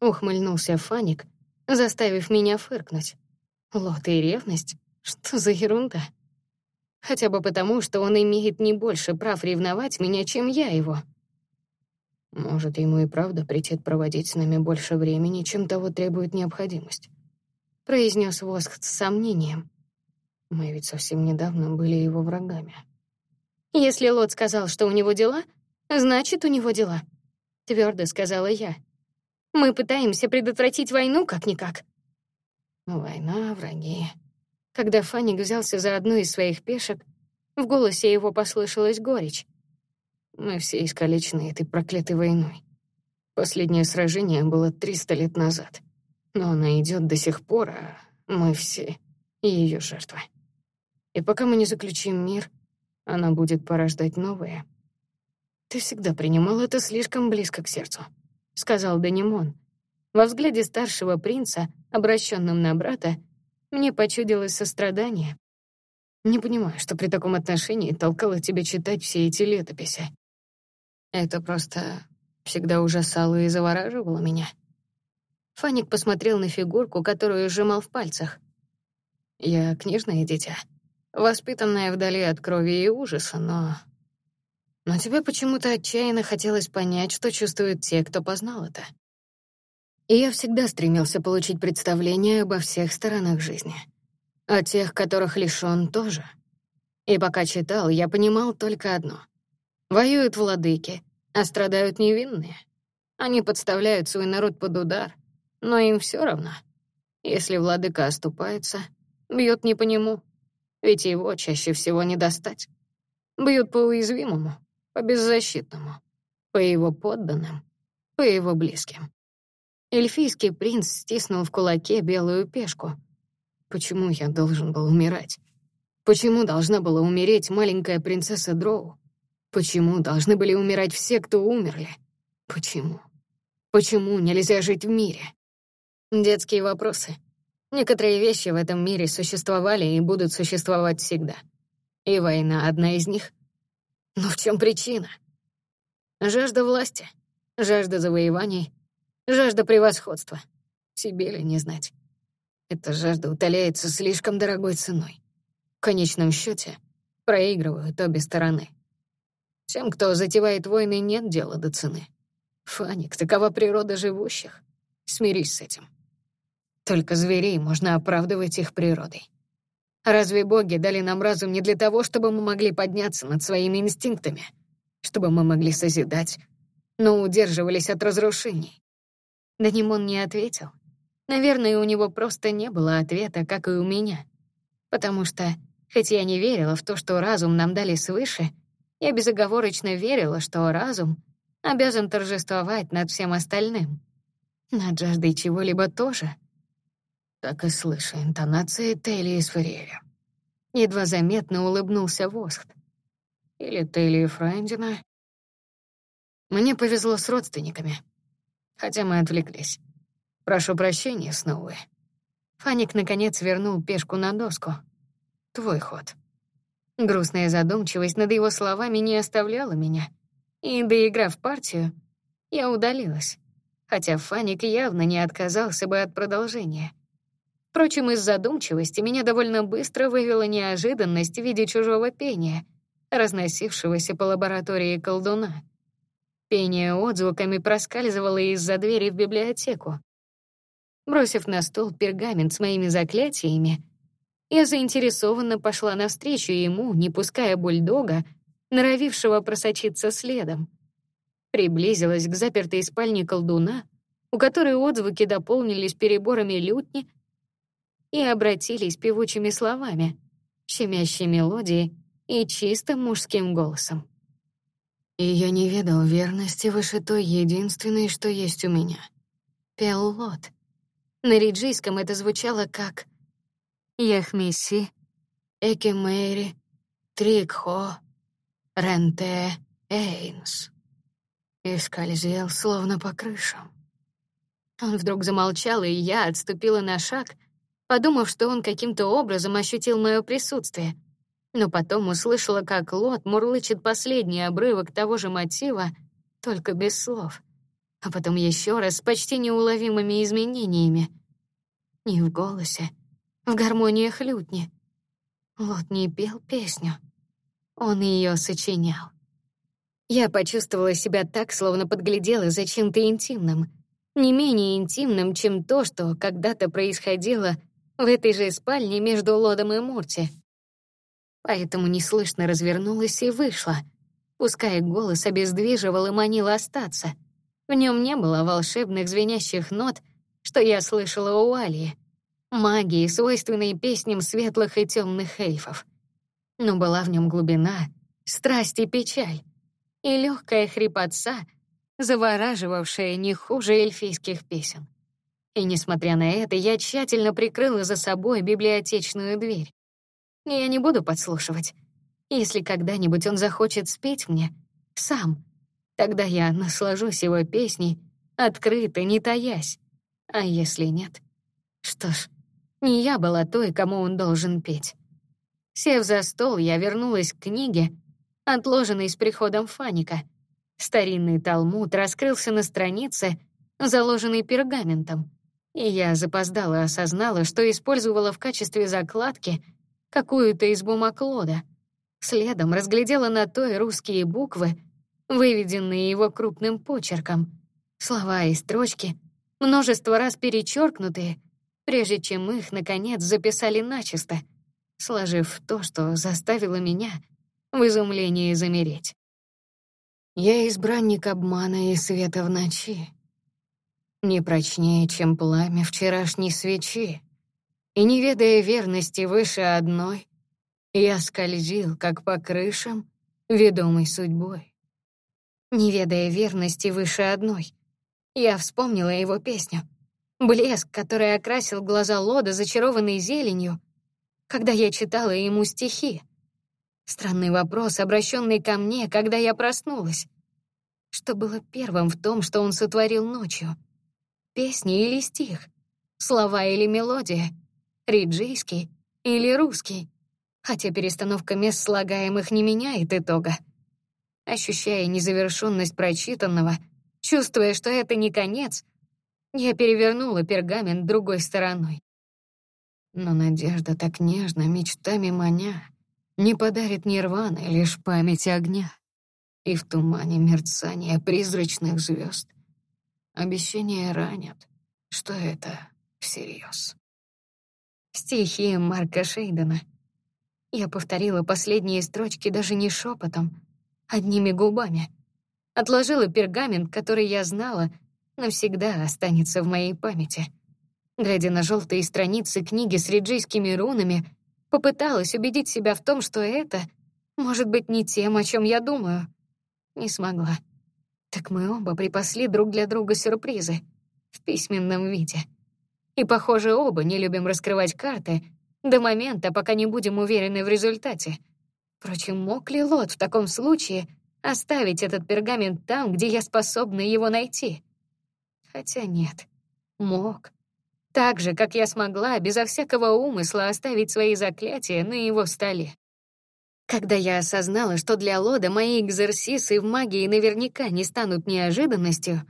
Ухмыльнулся Фаник, заставив меня фыркнуть. Лот и ревность? Что за ерунда? Хотя бы потому, что он имеет не больше прав ревновать меня, чем я его. Может, ему и правда претит проводить с нами больше времени, чем того требует необходимость. Произнес Воск с сомнением. Мы ведь совсем недавно были его врагами. Если Лот сказал, что у него дела, значит, у него дела. Твердо сказала я. Мы пытаемся предотвратить войну как-никак. Война, враги. Когда Фаник взялся за одну из своих пешек, в голосе его послышалась горечь. Мы все искалечены этой проклятой войной. Последнее сражение было 300 лет назад. Но она идет до сих пор, а мы все ее жертвы. И пока мы не заключим мир, она будет порождать новое. Ты всегда принимал это слишком близко к сердцу, сказал Данимон. Во взгляде старшего принца, обращенном на брата, мне почудилось сострадание. Не понимаю, что при таком отношении толкало тебя читать все эти летописи. Это просто всегда ужасало и завораживало меня. Фаник посмотрел на фигурку, которую сжимал в пальцах. Я книжное дитя, воспитанная вдали от крови и ужаса, но... Но тебе почему-то отчаянно хотелось понять, что чувствуют те, кто познал это. И я всегда стремился получить представление обо всех сторонах жизни. О тех, которых лишён тоже. И пока читал, я понимал только одно. Воюют владыки, а страдают невинные. Они подставляют свой народ под удар, но им всё равно. Если владыка оступается, бьют не по нему, ведь его чаще всего не достать. Бьют по уязвимому, по беззащитному, по его подданным, по его близким. Эльфийский принц стиснул в кулаке белую пешку. Почему я должен был умирать? Почему должна была умереть маленькая принцесса Дроу? Почему должны были умирать все, кто умерли? Почему? Почему нельзя жить в мире? Детские вопросы. Некоторые вещи в этом мире существовали и будут существовать всегда. И война — одна из них. Но в чем причина? Жажда власти, жажда завоеваний, жажда превосходства. Себе ли не знать? Эта жажда утоляется слишком дорогой ценой. В конечном счете проигрывают обе стороны. Тем, кто затевает войны, нет дела до цены. Фаник, такова природа живущих. Смирись с этим. Только зверей можно оправдывать их природой. Разве боги дали нам разум не для того, чтобы мы могли подняться над своими инстинктами, чтобы мы могли созидать, но удерживались от разрушений? Данимон не ответил. Наверное, у него просто не было ответа, как и у меня. Потому что, хоть я не верила в то, что разум нам дали свыше, я безоговорочно верила, что разум обязан торжествовать над всем остальным. Над жаждой чего-либо тоже — так и слышу интонации Тейли из Ферриэля. Едва заметно улыбнулся Восхт. Или Тейли и Фрайндина. Мне повезло с родственниками. Хотя мы отвлеклись. Прошу прощения, Сноуи. Фаник, наконец, вернул пешку на доску. Твой ход. Грустная задумчивость над его словами не оставляла меня. И, доиграв партию, я удалилась, хотя Фаник явно не отказался бы от продолжения. Впрочем, из задумчивости меня довольно быстро вывела неожиданность в виде чужого пения, разносившегося по лаборатории колдуна. Пение отзвуками проскальзывало из-за двери в библиотеку. Бросив на стол пергамент с моими заклятиями, я заинтересованно пошла навстречу ему, не пуская бульдога, норовившего просочиться следом. Приблизилась к запертой спальне колдуна, у которой отзвуки дополнились переборами лютни и обратились певучими словами, щемящей мелодией и чистым мужским голосом. И я не ведал верности выше той единственной, что есть у меня. Пел Лот. На риджийском это звучало как Яхмиси, Экимэри, Трикхо, Ренте, Эйнс. И скользил, словно по крышам. Он вдруг замолчал, и я отступила на шаг, подумав, что он каким-то образом ощутил мое присутствие. Но потом услышала, как Лот мурлычет последний обрывок того же мотива, только без слов. А потом еще раз с почти неуловимыми изменениями. Не в голосе, в гармониях лютни. Лот не пел песню. Он ее сочинял. Я почувствовала себя так, словно подглядела за чем-то интимным, не менее интимным, чем то, что когда-то происходило в этой же спальне между Лодом и Мурти. Поэтому неслышно развернулась и вышла, пускай голос обездвиживал и манил остаться. В нем не было волшебных звенящих нот, что я слышала у Алии, магии, свойственной песням светлых и темных эльфов. Но была в нем глубина, страсть и печаль, и легкая хрипотца, завораживавшая не хуже эльфийских песен. И несмотря на это, я тщательно прикрыла за собой библиотечную дверь. Я не буду подслушивать. Если когда-нибудь он захочет спеть мне сам, тогда я наслажусь его песней, открыто, не таясь. А если нет? Что ж, не я была той, кому он должен петь. Сев за стол, я вернулась к книге, отложенной с приходом Фаника. Старинный талмуд раскрылся на странице, заложенной пергаментом и я запоздала осознала, что использовала в качестве закладки какую-то из бумаг Лода. Следом разглядела на той русские буквы, выведенные его крупным почерком. Слова и строчки, множество раз перечеркнутые, прежде чем их, наконец, записали начисто, сложив то, что заставило меня в изумлении замереть. Я избранник обмана и света в ночи, не прочнее, чем пламя вчерашней свечи. И, не ведая верности выше одной, я скользил, как по крышам, ведомой судьбой. Не ведая верности выше одной, я вспомнила его песню. Блеск, который окрасил глаза Лода зачарованной зеленью, когда я читала ему стихи. Странный вопрос, обращенный ко мне, когда я проснулась. Что было первым в том, что он сотворил ночью? Песни или стих? Слова или мелодия? Риджийский или русский? Хотя перестановка мест слагаемых не меняет итога. Ощущая незавершенность прочитанного, чувствуя, что это не конец, я перевернула пергамент другой стороной. Но надежда так нежно, мечтами маня, не подарит нирваны, лишь память огня. И в тумане мерцания призрачных звезд Обещания ранят. Что это всерьез? Стихи Марка Шейдена. Я повторила последние строчки даже не шепотом, одними губами. Отложила пергамент, который я знала, навсегда останется в моей памяти. Глядя на желтые страницы книги с риджийскими рунами, попыталась убедить себя в том, что это может быть не тем, о чем я думаю. Не смогла. Так мы оба припасли друг для друга сюрпризы в письменном виде. И, похоже, оба не любим раскрывать карты до момента, пока не будем уверены в результате. Впрочем, мог ли Лот в таком случае оставить этот пергамент там, где я способна его найти? Хотя нет, мог. Так же, как я смогла, безо всякого умысла оставить свои заклятия на его столе. Когда я осознала, что для Лода мои экзерсисы в магии наверняка не станут неожиданностью,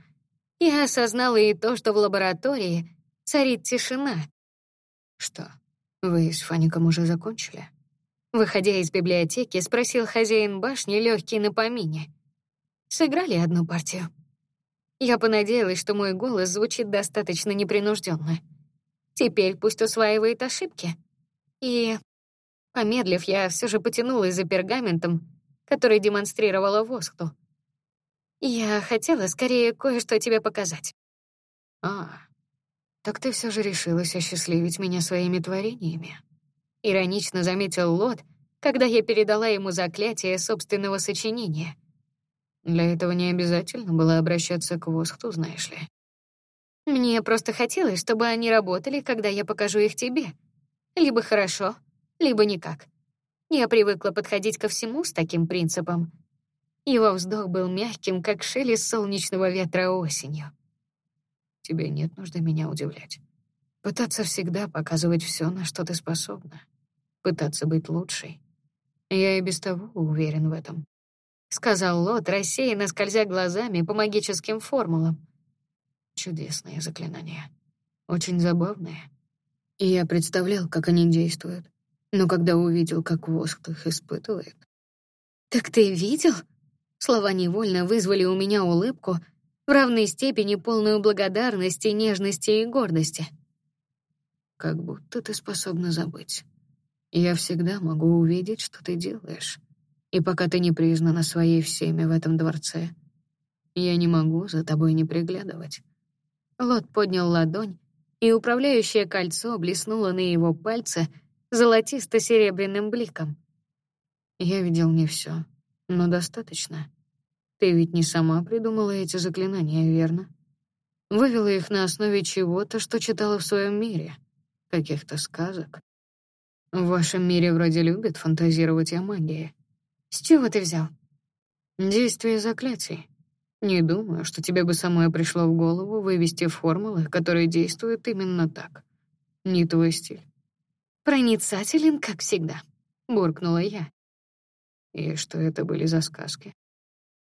я осознала и то, что в лаборатории царит тишина. «Что, вы с Фаником уже закончили?» Выходя из библиотеки, спросил хозяин башни, легкий на помине. Сыграли одну партию. Я понадеялась, что мой голос звучит достаточно непринужденно. Теперь пусть усваивает ошибки. И, помедлив, я все же потянулась за пергаментом, который демонстрировала Воскту. Я хотела скорее кое-что тебе показать. А, так ты все же решилась осчастливить меня своими творениями. Иронично заметил Лот, когда я передала ему заклятие собственного сочинения. Для этого не обязательно было обращаться к Восхту, знаешь ли. Мне просто хотелось, чтобы они работали, когда я покажу их тебе. Либо хорошо, либо никак. Я привыкла подходить ко всему с таким принципом. Его вздох был мягким, как шелест солнечного ветра осенью. Тебе нет нужды меня удивлять. Пытаться всегда показывать все, на что ты способна пытаться быть лучшей. Я и без того уверен в этом. Сказал Лот, рассеянно скользя глазами по магическим формулам. Чудесные заклинания. Очень забавные. И я представлял, как они действуют. Но когда увидел, как воск их испытывает... «Так ты видел?» Слова невольно вызвали у меня улыбку, в равной степени полную благодарности, нежности и гордости. «Как будто ты способна забыть», я всегда могу увидеть, что ты делаешь. И пока ты не признана своей всеми в этом дворце, я не могу за тобой не приглядывать». Лот поднял ладонь, и управляющее кольцо блеснуло на его пальце золотисто-серебряным бликом. «Я видел не все, но достаточно. Ты ведь не сама придумала эти заклинания, верно? Вывела их на основе чего-то, что читала в своем мире, каких-то сказок. В вашем мире вроде любят фантазировать о магии. С чего ты взял? Действие заклятий. Не думаю, что тебе бы самое пришло в голову вывести формулы, которые действуют именно так. Не твой стиль. Проницателен, как всегда, буркнула я. И что это были за сказки?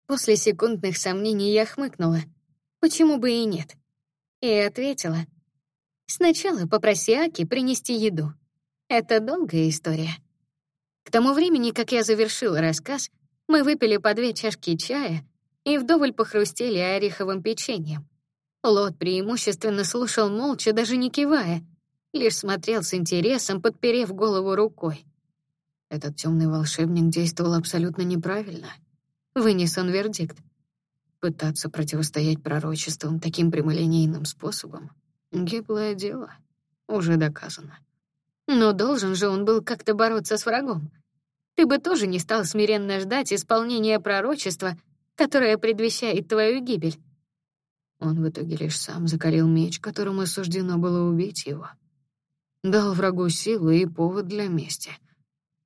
После секундных сомнений я хмыкнула. Почему бы и нет? И ответила. Сначала попроси Аки принести еду. Это долгая история. К тому времени, как я завершила рассказ, мы выпили по две чашки чая и вдоволь похрустели ореховым печеньем. Лот преимущественно слушал молча, даже не кивая, лишь смотрел с интересом, подперев голову рукой. Этот темный волшебник действовал абсолютно неправильно. Вынес он вердикт. Пытаться противостоять пророчествам таким прямолинейным способом — гиблое дело, уже доказано. Но должен же он был как-то бороться с врагом. Ты бы тоже не стал смиренно ждать исполнения пророчества, которое предвещает твою гибель. Он в итоге лишь сам закалил меч, которому суждено было убить его. Дал врагу силу и повод для мести.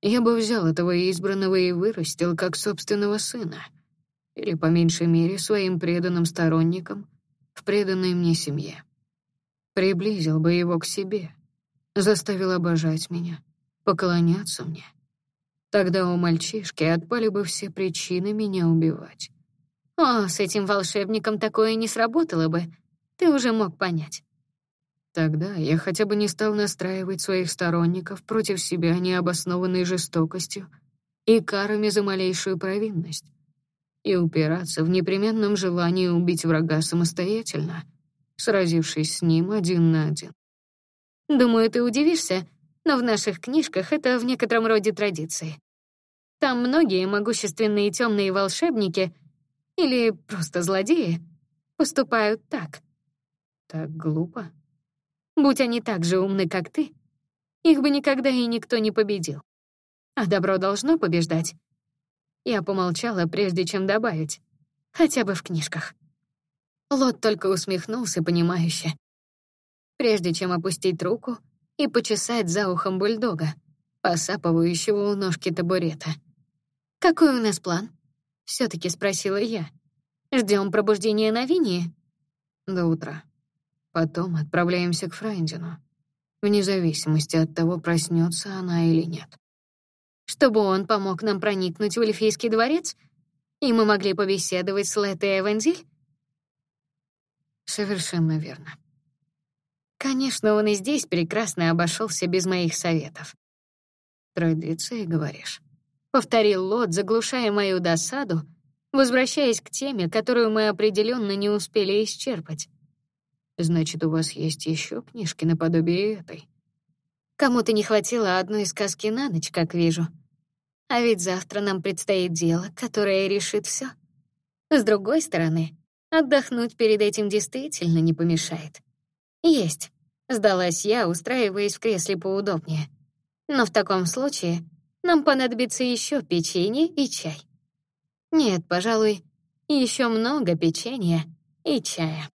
Я бы взял этого избранного и вырастил как собственного сына. Или, по меньшей мере, своим преданным сторонникам в преданной мне семье. Приблизил бы его к себе, заставил обожать меня, поклоняться мне. Тогда у мальчишки отпали бы все причины меня убивать. О, с этим волшебником такое не сработало бы. Ты уже мог понять. Тогда я хотя бы не стал настраивать своих сторонников против себя необоснованной жестокостью и карами за малейшую провинность и упираться в непременном желании убить врага самостоятельно, сразившись с ним один на один. Думаю, ты удивишься, но в наших книжках это в некотором роде традиции. Там многие могущественные темные волшебники или просто злодеи поступают так. Так глупо. Будь они так же умны, как ты, их бы никогда и никто не победил. А добро должно побеждать. Я помолчала, прежде чем добавить. Хотя бы в книжках. Лот только усмехнулся, понимающе прежде чем опустить руку и почесать за ухом бульдога, посапывающего у ножки табурета. «Какой у нас план?» — все таки спросила я. Ждем пробуждения на Винии?» «До утра». Потом отправляемся к Фрайндину, вне зависимости от того, проснется она или нет. Чтобы он помог нам проникнуть в Эльфийский дворец, и мы могли побеседовать с Леттой Эванзиль? Совершенно верно. Конечно, он и здесь прекрасно обошелся без моих советов. Традиции, говоришь? Повторил Лот, заглушая мою досаду, возвращаясь к теме, которую мы определенно не успели исчерпать. Значит, у вас есть еще книжки наподобие этой? Кому-то не хватило одной сказки на ночь, как вижу. А ведь завтра нам предстоит дело, которое решит все. С другой стороны, отдохнуть перед этим действительно не помешает. Есть. Сдалась я, устраиваясь в кресле поудобнее. Но в таком случае нам понадобится еще печенье и чай. Нет, пожалуй, еще много печенья и чая.